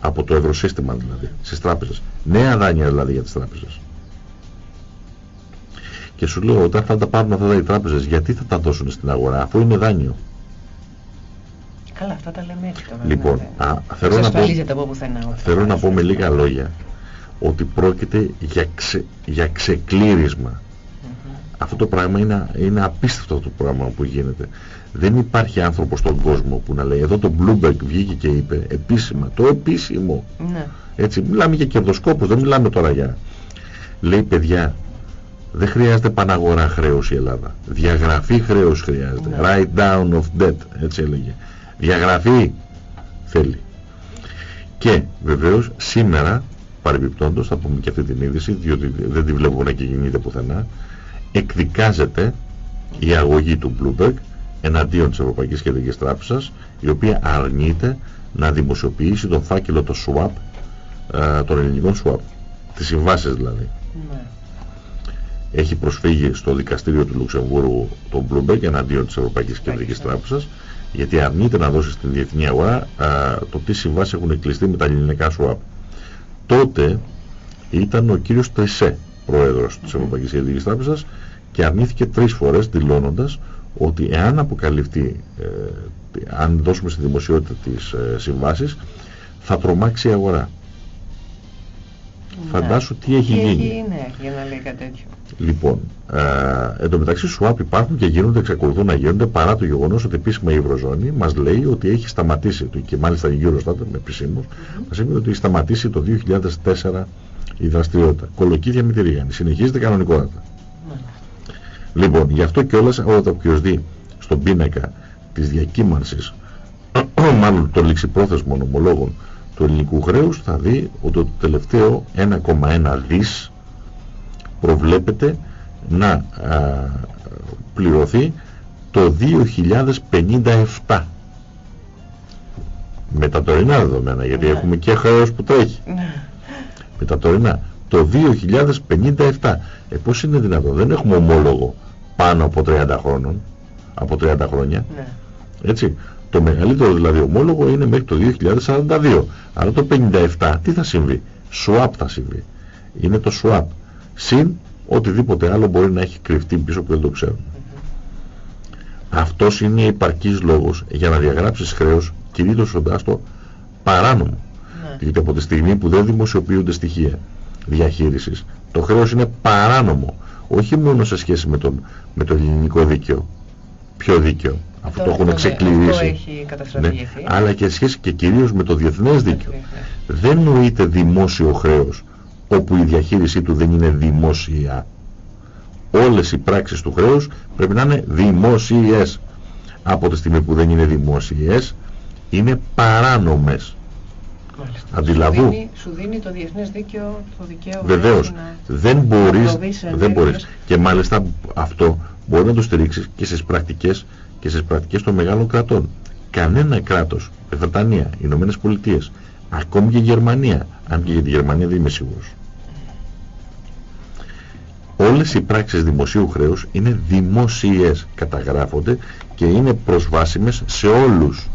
Speaker 2: Από το ευρωσύστημα δηλαδή, στις τράπεζες. Νέα δάνεια δηλαδή για τις τράπεζες. Και σου λέω, όταν θα τα πάρουν αυτά οι τράπεζες, γιατί θα τα δώσουν στην αγορά, αφού είναι δάνειο.
Speaker 1: Καλά, αυτά τα λέμε έτσι τώρα.
Speaker 2: Λοιπόν,
Speaker 1: ναι,
Speaker 2: α, θέλω, να πω,
Speaker 1: από πουθενά,
Speaker 2: θέλω να πω με λίγα λόγια ότι πρόκειται για, ξε, για ξεκλήρισμα. Mm -hmm. Αυτό το πράγμα είναι, είναι απίστευτο το πράγμα που γίνεται. Δεν υπάρχει άνθρωπος στον κόσμο που να λέει εδώ το Bloomberg βγήκε και είπε επίσημα, το επίσημο. Ναι. Έτσι, μιλάμε για κερδοσκόπους, δεν μιλάμε τώρα για... Λέει παιδιά, δεν χρειάζεται παναγορά χρέος η Ελλάδα. Διαγραφή χρέους χρειάζεται. Ναι. Write down of debt, έτσι έλεγε. Διαγραφή θέλει. Και βεβαίως σήμερα, παρεμπιπτόντως, θα πούμε και αυτή την είδηση, διότι δεν τη βλέπουμε να και γίνεται πουθενά, εκδικάζεται η αγωγή του Bloomberg εναντίον της Ευρωπαϊκής Κεντρικής Τράπεζας, η οποία αρνείται να δημοσιοποιήσει τον φάκελο το swap, ε, των ελληνικών swap, τις συμβάσεις δηλαδή. Ναι έχει προσφύγει στο δικαστήριο του Λουξεμβούργου τον Bloomberg εναντίον της Ευρωπαϊκής Κεντρικής Τράπεζας γιατί αρνείται να δώσει στην διεθνή αγορά α, το τι συμβάσεις έχουν κλειστεί με τα ελληνικά swap. Τότε ήταν ο κύριος Τρισέ πρόεδρος της Ευρωπαϊκής Κεντρικής Τράπεζας και αρνήθηκε τρεις φορές δηλώνοντας ότι εάν αποκαλυφθεί, ε, αν δώσουμε στη δημοσιότητα τις ε, συμβάσεις, θα τρομάξει η αγορά. Ναι. Φαντάσου τι έχει γίνει.
Speaker 1: Ναι, για να λέει κάτι τέτοιο.
Speaker 2: Λοιπόν, ε, εν τω μεταξύ swap υπάρχουν και γίνονται, εξακολουθούν να γίνονται παρά το γεγονός ότι επίσημα η Ευρωζώνη μας λέει ότι έχει σταματήσει, και μάλιστα η Eurostat με επισήμως, mm -hmm. μας είπε ότι έχει σταματήσει το 2004 η δραστηριότητα. Κολοκύδια με τη Ρίγανη. Συνεχίζεται κανονικότατα. Mm Λοιπόν, γι' αυτό κιόλας όταν όποιος δει στον πίνακα της διακύμανσης, μάλλον των ληξιπρόθεσμων ομολόγων του ελληνικού χρέους, θα δει ότι το τελευταίο 1,1 δις προβλέπεται να α, πληρωθεί το 2057 με τα τωρινά δεδομένα γιατί ναι. έχουμε και χρέος που τρέχει ναι. με τα τωρινά το 2057 ε πως είναι δυνατόν; Δεν έχουμε ομόλογο πάνω από 30 χρόνων από 30 χρόνια ναι. έτσι το μεγαλύτερο δηλαδή ομόλογο είναι μέχρι το 2042 αλλά το 57 τι θα συμβεί; Swap θα συμβεί είναι το swap συν οτιδήποτε άλλο μπορεί να έχει κρυφτεί πίσω που δεν το ξέρουμε. Mm -hmm. Αυτός είναι υπαρκής λόγος για να διαγράψεις χρέος κηρύττωσοντάς το παράνομο. Ναι. Γιατί από τη στιγμή που δεν δημοσιοποιούνται στοιχεία διαχείρισης, το χρέος είναι παράνομο. Όχι μόνο σε σχέση με, τον, με το ελληνικό δίκαιο. Πιο δίκαιο; Αυτό το έχουν ξεκληρίσει.
Speaker 1: Ναι,
Speaker 2: αλλά και σχέση και κυρίως με το διεθνές δίκαιο. Δεν νοείται δημόσιο χρέος όπου η διαχείρισή του δεν είναι δημόσια. Όλες οι πράξεις του χρέους πρέπει να είναι δημόσιες. Από τη στιγμή που δεν είναι δημόσιες, είναι παράνομες. Αντιλαβού.
Speaker 1: Σου δίνει, σου δίνει το διεθνές δίκαιο, το δικαίωμα.
Speaker 2: Βεβαίως. Δεν μπορείς, δεν μπορείς. Και μάλιστα αυτό μπορεί να το στηρίξεις και στις πρακτικές και στις πρακτικές των μεγάλων κρατών. Κανένα κράτος, η Βρετανία, οι Ηνωμένες Πολιτείες, ακόμη και η Γερμανία, αν και για τη Γερμανία δεν είμαι σίγουρος. Όλες οι πράξεις δημοσίου χρέους είναι δημοσίες, καταγράφονται και είναι προσβάσιμες σε όλους.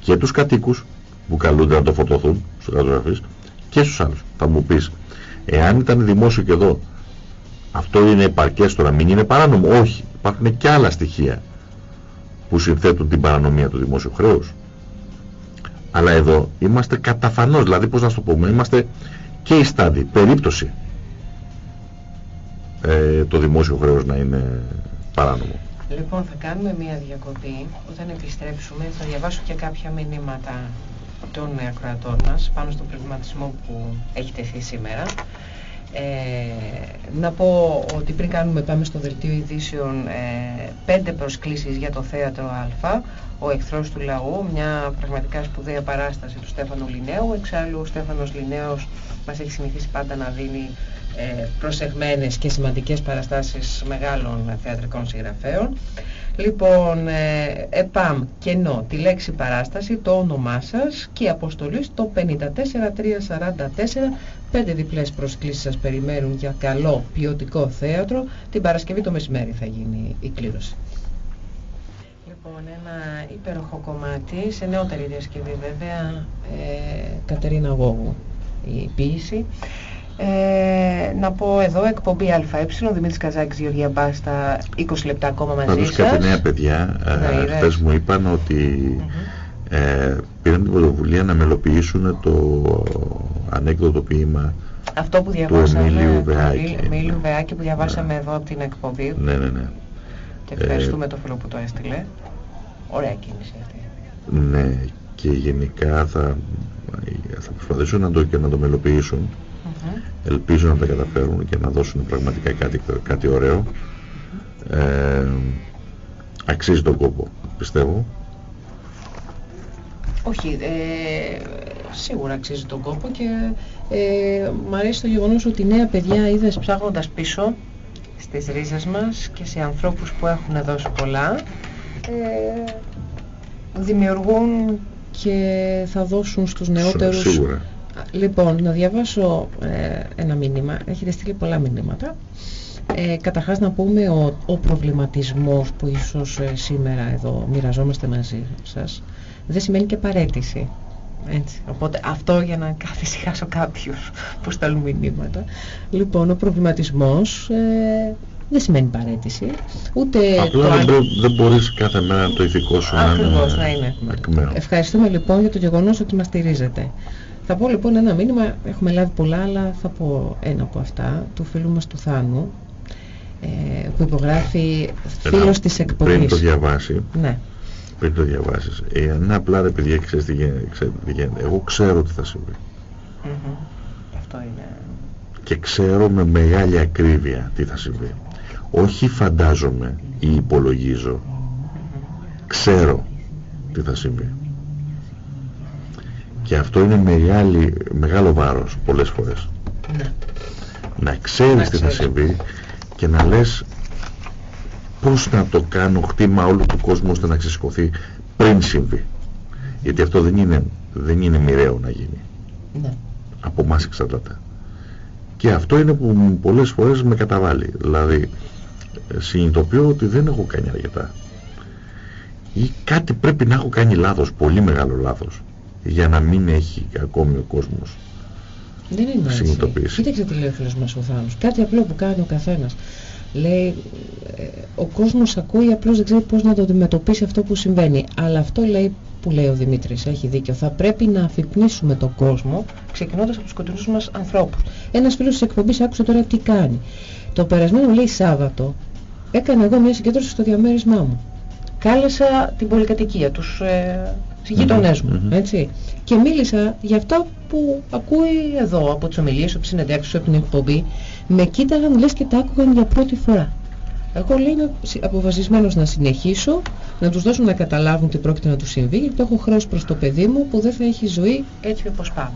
Speaker 2: Και τους κατοίκους που καλούνται να το φωτοθούν στο κατογραφής και στους άλλους. Θα μου πεις, εάν ήταν δημόσιο και εδώ, αυτό είναι επαρκές τώρα, μην είναι παράνομο. Όχι, υπάρχουν και άλλα στοιχεία που συνθέτουν την παρανομία του δημόσιου χρέους. Αλλά εδώ είμαστε καταφανώς, δηλαδή πώς να το πούμε, είμαστε και η στάδη, περίπτωση ε, το δημόσιο χρέος να είναι παράνομο.
Speaker 1: Λοιπόν, θα κάνουμε μία διακοπή. Όταν επιστρέψουμε θα διαβάσω και κάποια μηνύματα των ακροατών μας πάνω στον προβληματισμό που έχει τεθεί σήμερα. Ε, να πω ότι πριν κάνουμε πάμε στο δελτίο ειδήσεων ε, πέντε προσκλήσεις για το θέατρο Α ο εχθρός του λαού μια πραγματικά σπουδαία παράσταση του Στέφανου Λινέου. Εξάλλου ο Στέφανος Λινέος μας έχει συνηθίσει πάντα να δίνει ε, προσεγμένες και σημαντικές παραστάσεις μεγάλων θεατρικών συγγραφέων. Λοιπόν, ε, ΕΠΑΜ, κενό, τη λέξη παράσταση, το όνομά σας και η αποστολή στο 54344, πέντε διπλές προσκλήσεις σας περιμένουν για καλό ποιοτικό θέατρο. Την Παρασκευή το μεσημέρι θα γίνει η κλήρωση. Λοιπόν, ένα υπέροχο κομμάτι, σε νεότερη διασκευή βέβαια, ε, Κατερίνα Γόγου η ποίηση. Ε, να πω εδώ, εκπομπή ΑΕ, Δημήτρης Καζάκης, Γεωργία Μπάστα, 20 λεπτά ακόμα μαζί
Speaker 2: Πάντως
Speaker 1: σας.
Speaker 2: κάτι νέα παιδιά, ε, χθες μου είπαν ότι ε, πήραν την πρωτοβουλία να μελοποιήσουν το ανέκδοτο ποίημα
Speaker 1: Αυτό που διαβάσαμε,
Speaker 2: του Εμίλιου Βεάκη.
Speaker 1: Εμίλιου Βεάκη που διαβάσαμε εδώ από την εκπομπή.
Speaker 2: Ναι, ναι, ναι.
Speaker 1: Και ευχαριστούμε το φίλο που το έστειλε. Ωραία κίνηση αυτή.
Speaker 2: Ναι, και γενικά θα, θα προσπαθήσουν να το, και να το μελοποιήσουν. Ελπίζω να τα καταφέρουν και να δώσουν πραγματικά κάτι, κάτι ωραίο. Ε, αξίζει τον κόπο, πιστεύω.
Speaker 1: Όχι, ε, σίγουρα αξίζει τον κόπο και ε, μ' αρέσει το γεγονός ότι νέα παιδιά είδες ψάχνοντας πίσω στις ρίζες μας και σε ανθρώπους που έχουν δώσει πολλά ε, δημιουργούν και θα δώσουν στους νεότερους
Speaker 2: Σίγουρα.
Speaker 1: Λοιπόν, να διαβάσω ε, ένα μήνυμα. Έχετε στείλει πολλά μηνύματα. Ε, καταρχάς να πούμε ο, ο προβληματισμός που ίσως ε, σήμερα εδώ μοιραζόμαστε μαζί σας δεν σημαίνει και παρέτηση. Έτσι. Οπότε αυτό για να καθησυχάσω κάποιους που στέλνουν μηνύματα. Λοιπόν, ο προβληματισμός ε, δεν σημαίνει παρέτηση. Ούτε
Speaker 2: Απλά δεν, άλλο... δεν μπορείς κάθε μέρα το ηθικό σου
Speaker 1: Ακριβώς, να είναι
Speaker 2: ακμένο.
Speaker 1: Ευχαριστούμε λοιπόν για το γεγονός ότι μας στηρίζετε. Θα πω λοιπόν ένα μήνυμα, έχουμε λάβει πολλά, αλλά θα πω ένα από αυτά, του φίλου μας του Θάνου, ε, που υπογράφει φίλος της εκπομπής.
Speaker 2: Πριν το διαβάσει,
Speaker 1: ναι.
Speaker 2: Πριν το διαβάσεις, ε, ναι, απλά ρε παιδιά, ξέρεις τι γίνεται, εγώ ξέρω τι θα συμβεί.
Speaker 1: Mm -hmm. Αυτό είναι.
Speaker 2: Και ξέρω με μεγάλη ακρίβεια τι θα συμβεί. Όχι φαντάζομαι ή υπολογίζω, ξέρω τι θα συμβεί. Και αυτό είναι μεγάλη, μεγάλο βάρος πολλές φορές.
Speaker 1: Ναι.
Speaker 2: Να ξέρεις τι θα συμβεί και να λες πώς να το κάνω χτίμα όλου του κόσμου ώστε να ξεσηκωθεί πριν συμβεί. Γιατί αυτό δεν είναι, δεν είναι μοιραίο να γίνει.
Speaker 1: Ναι.
Speaker 2: Από εμάς εξαρτάται. Και αυτό είναι που πολλές φορές με καταβάλει. Δηλαδή συνειδητοποιώ ότι δεν έχω κάνει αρκετά. Ή κάτι πρέπει να έχω κάνει λάθος, πολύ μεγάλο λάθος για να μην έχει ακόμη ο κόσμος
Speaker 1: δεν είναι συνειδητοποίηση. Κοίταξε τι λέει ο φίλος μας ο Θάνος. Κάτι απλό που κάνει ο καθένας. Λέει, ε, ο κόσμος ακούει, απλώς δεν ξέρει πώς να το αντιμετωπίσει αυτό που συμβαίνει. Αλλά αυτό λέει που λέει ο Δημήτρης, έχει δίκιο. Θα πρέπει να αφυπνίσουμε τον κόσμο, ξεκινώντας από τους κοντινούς μας ανθρώπους. Ένας φίλος της εκπομπής άκουσε τώρα τι κάνει. Το περασμένο λέει Σάββατο, έκανα εγώ μια συγκέντρωση στο διαμέρισμά μου. Κάλεσα την πολυκατοικία, τους ε, γειτονές μου, έτσι. Και μίλησα για αυτό που ακούει εδώ από τις ομιλίες, από τις συνεντεύξεις, από την εκπομπή. Με κοίταγαν λες και τα άκουγαν για πρώτη φορά. Εγώ λέει είμαι αποφασισμένος να συνεχίσω, να τους δώσω να καταλάβουν τι πρόκειται να τους συμβεί, γιατί έχω χρέος προς το παιδί μου που δεν θα έχει ζωή έτσι όπως πάμε.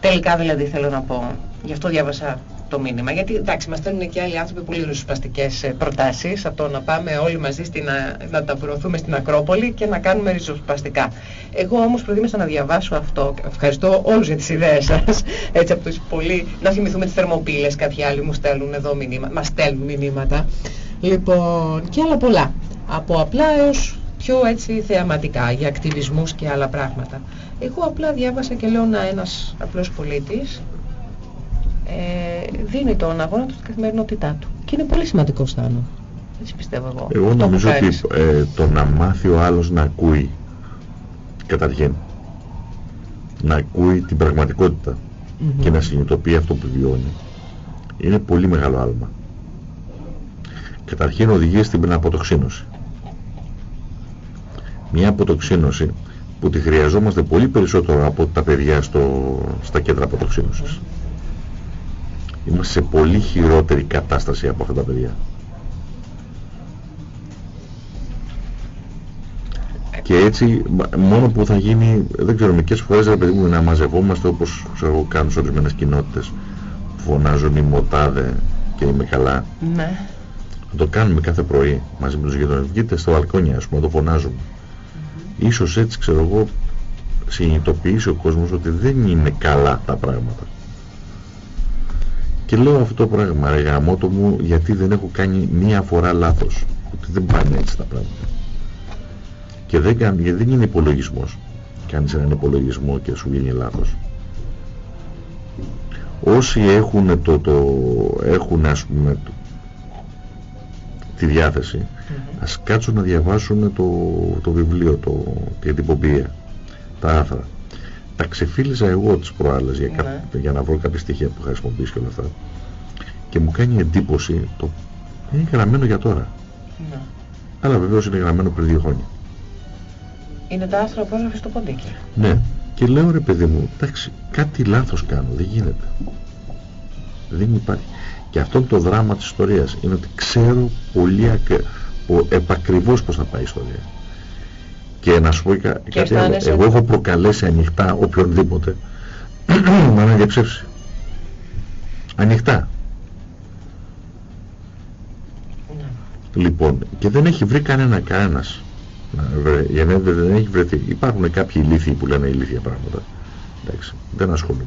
Speaker 1: Τελικά δηλαδή θέλω να πω, γι' αυτό διάβασα το μήνυμα. Γιατί εντάξει, μας στέλνουν και άλλοι άνθρωποι πολύ ριζοσπαστικές ε, προτάσεις από το να πάμε όλοι μαζί στην, να τα προωθούμε στην Ακρόπολη και να κάνουμε ριζοσπαστικά. Εγώ όμως προτίμησα να διαβάσω αυτό. Ευχαριστώ όλους για τις ιδέες σας. Έτσι από του πολύ. Να θυμηθούμε τις θερμοπύλες. Κάποιοι άλλοι μου στέλνουν εδώ μηνύματα. Μας στέλνουν μηνύματα. Λοιπόν, και άλλα πολλά. Από απλά έως πιο έτσι θεαματικά για ακτιβισμούς και άλλα πράγματα. Εγώ απλά διάβασα και λέω να ένας απλός πολίτης ε, δίνει τον αγώνα του στην καθημερινότητά του. Και είναι πολύ σημαντικό στάνο. Έτσι πιστεύω εγώ.
Speaker 2: Εγώ νομίζω ότι ε, το να μάθει ο άλλος να ακούει καταρχήν να ακούει την πραγματικότητα και να συνειδητοποιεί αυτό που βιώνει είναι πολύ μεγάλο άλμα. Καταρχήν οδηγεί στην αποτοξίνωση. Μια αποτοξίνωση που τη χρειαζόμαστε πολύ περισσότερο από τα παιδιά στο, στα κέντρα αποτοξίνωσης. Είμαστε σε πολύ χειρότερη κατάσταση από αυτά τα παιδιά. Και έτσι, μόνο που θα γίνει, δεν ξέρω, μερικές φορές ρε παιδί μου να μαζευόμαστε όπως ξέρω, κάνουν σε ορισμένες κοινότητες που φωνάζουν οι μοτάδε και είμαι καλά.
Speaker 1: Ναι.
Speaker 2: Να το κάνουμε κάθε πρωί μαζί με τους γείτονες. Βγείτε στο βαλκόνι, ας πούμε, να το φωνάζουμε. Mm Ίσως έτσι, ξέρω εγώ, συνειδητοποιήσει ο κόσμος ότι δεν είναι καλά τα πράγματα. Και λέω αυτό το πράγμα, ρε γαμότο μου, γιατί δεν έχω κάνει μία φορά λάθος. Ότι δεν πάνε έτσι τα πράγματα. Και δεν, κάνει, γιατί δεν είναι υπολογισμός. Κάνεις έναν υπολογισμό και σου βγαίνει λάθος. Όσοι έχουν, το, το, έχουν ας πούμε, το, τη διάθεση, mm -hmm. ας κάτσουν να διαβάσουν το, το βιβλίο, το, την τυποποιία, τα άθρα τα ξεφίλιζα εγώ τις προάλλες για, ναι. για να βρω κάποια στοιχεία που χρησιμοποιήσει και όλα αυτά. Και μου κάνει εντύπωση το είναι γραμμένο για τώρα. Ναι. αλλά βεβαίως είναι γραμμένο πριν δύο χρόνια.
Speaker 1: Είναι τα άστρα πρόσβαση στο ποντίκι.
Speaker 2: Ναι. Και λέω ρε παιδί μου εντάξει κάτι λάθος κάνω δεν γίνεται. Δεν υπάρχει. Και αυτό το δράμα της ιστορίας είναι ότι ξέρω πολύ ακ... επακριβώς πως θα πάει η ιστορία και να σου πω κα, κάτι άλλο. Εγώ έχω προκαλέσει ανοιχτά οποιονδήποτε να με διαψεύσεις. Ανοιχτά. Ναι. Λοιπόν, και δεν έχει βρει κανένα κανένας. Για να δεν έχει βρεθεί. Υπάρχουν κάποιοι ηλίθιοι που λένε ηλίθια πράγματα. Εντάξει, δεν ασχολούμαι.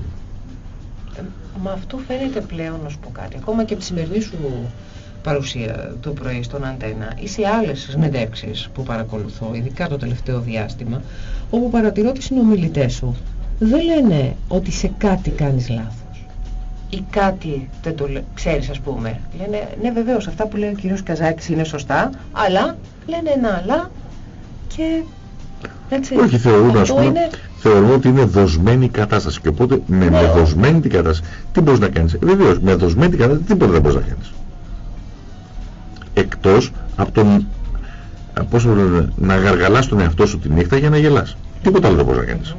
Speaker 1: Ε, μα αυτό φαίνεται πλέον να σου πω κάτι. Ακόμα και από τη σημερινή σου παρουσία το πρωί στον Αντένα ή σε άλλες συνεντεύξεις που παρακολουθώ, ειδικά το τελευταίο διάστημα, όπου παρατηρώ τις συνομιλητές σου, δεν λένε ότι σε κάτι κάνεις λάθος ή κάτι δεν το ξέρεις ας πούμε. Λένε, ναι βεβαίως αυτά που λέει ο κύριος Καζάκης είναι σωστά, αλλά λένε ένα αλλά και έτσι.
Speaker 2: Όχι, θεωρούν, ας πούμε, είναι... θεωρώ ότι είναι δοσμένη η κατάσταση και οπότε με, ναι. με δοσμένη την κατάσταση τι μπορείς να κάνεις; Βεβαίως, με δοσμένη την κατάσταση τίποτα δεν μπορείς να κάνεις εκτός από τον πώς να γαργαλάς τον εαυτό σου τη νύχτα για να γελάς. Τίποτα άλλο δεν μπορείς να κάνεις.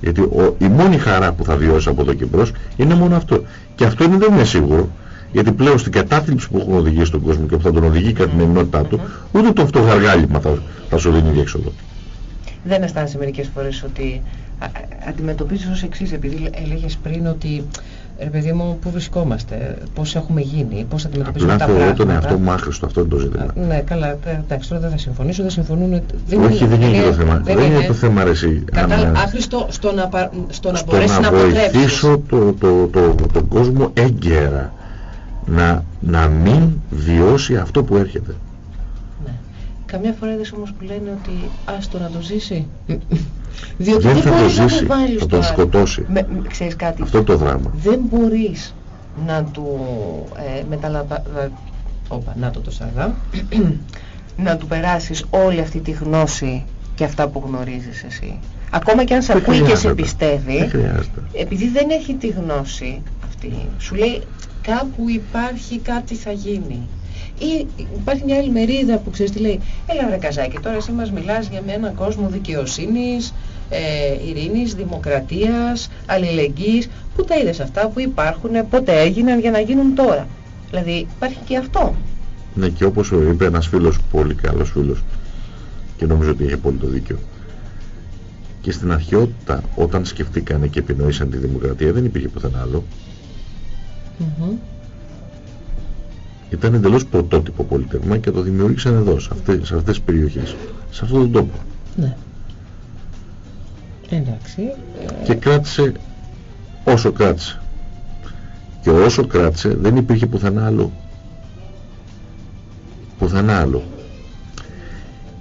Speaker 2: Γιατί ο, η μόνη χαρά που θα βιώσεις από εδώ και μπρος είναι μόνο αυτό. Και αυτό είναι, δεν είναι σίγουρο. Γιατί πλέον στην κατάθλιψη που έχουν οδηγήσει στον κόσμο και που θα τον οδηγεί η καθημερινότητά του, ούτε το αυτό γαργάλιμα θα, θα σου δίνει διέξοδο.
Speaker 1: Δεν αισθάνεσαι μερικές φορές ότι αντιμετωπίζεις ως εξής, επειδή έλεγες πριν ότι ρε παιδί μου, πού βρισκόμαστε, πώς έχουμε γίνει, πώς αντιμετωπίζουμε
Speaker 2: τα
Speaker 1: πράγματα.
Speaker 2: Απλά τον εαυτό μου άχρηστο, αυτό είναι το ζήτημα.
Speaker 1: ναι, καλά, εντάξει, τώρα δεν θα συμφωνήσω, δεν συμφωνούν.
Speaker 2: Δεν Όχι, είναι, δεν είναι, το θέμα. Δεν, είναι, το θέμα, ρε εσύ.
Speaker 1: άχρηστο στο να, στο να
Speaker 2: στο
Speaker 1: μπορέσεις να, να
Speaker 2: βοηθήσω το, το, το, τον κόσμο έγκαιρα να, να μην βιώσει αυτό που έρχεται.
Speaker 1: Ναι. Καμιά φορά είδες όμως που λένε ότι άστο να το ζήσει; Διότι
Speaker 2: δεν, δεν θα το ζήσει, θα τον σκοτώσει.
Speaker 1: Με, ξέρεις κάτι;
Speaker 2: Αυτό το δράμα.
Speaker 1: Δεν μπορείς να του ε, μεταλαβα... Όπα, να το το σαγά. να του περάσεις όλη αυτή τη γνώση και αυτά που γνωρίζεις εσύ. Ακόμα και αν σε ακούει και σε πιστεύει, επειδή δεν έχει τη γνώση αυτή, σου λέει κάπου υπάρχει κάτι θα γίνει. Ή υπάρχει μια άλλη μερίδα που ξέρεις τι λέει, έλα βρε καζάκι, τώρα εσύ μας μιλάς για έναν κόσμο δικαιοσύνης, ε, ειρήνης, δημοκρατίας, αλληλεγγύης, που τα είδες αυτά που υπάρχουν, πότε έγιναν για να γίνουν τώρα; Δηλαδή υπάρχει και αυτό.
Speaker 2: Ναι, και όπως είπε ένας φίλος, πολύ καλός φίλος, και νομίζω ότι έχει πολύ το δίκιο. Και στην αρχαιότητα, όταν σκεφτήκανε και επινοήσαν τη δημοκρατία, δεν υπήρχε πουθενά άλλο. Mm Ήταν εντελώς πρωτότυπο πολίτευμα και το δημιούργησαν εδώ, σε αυτές, σε αυτές τις περιοχές, σε αυτόν τον τόπο.
Speaker 1: Ναι. Εντάξει.
Speaker 2: Και κράτησε όσο κράτησε. Και όσο κράτησε δεν υπήρχε πουθενά άλλο. Πουθενά άλλο.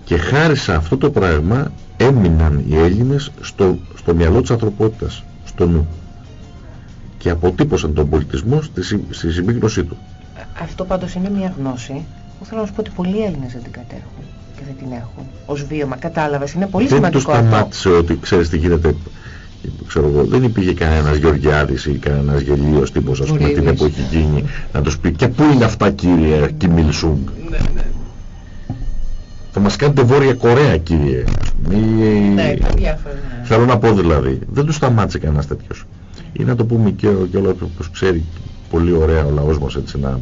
Speaker 2: Και χάρη σε αυτό το πράγμα έμειναν οι Έλληνες στο, στο μυαλό της ανθρωπότητας, στο νου. Και αποτύπωσαν τον πολιτισμό στη, στη συμπίκνωσή του.
Speaker 1: Αυτό πάντως είναι μια γνώση που θέλω να σου πω ότι πολλοί Έλληνες δεν την κατέχουν και δεν την έχουν ως βίωμα. Κατάλαβες, είναι πολύ
Speaker 2: δεν
Speaker 1: σημαντικό
Speaker 2: αυτό. Δεν σταμάτησε ότι ξέρεις τι γίνεται ξέρω εγώ, δεν υπήρχε κανένας Γεωργιάδης ή κανένας γελίος τύπος ας πούμε την εποχή εκείνη να τους πει και πού είναι αυτά κύριε Κιμίλ Σούγκ ναι, ναι. θα μας κάνετε Βόρεια Κορέα κύριε
Speaker 1: ναι, ναι,
Speaker 2: θέλω να πω δηλαδή δεν τους σταμάτησε κανένας τέτοιος ή να το πούμε και, και όλο όπως ξέρει πολύ ωραία ο λαός μας έτσι να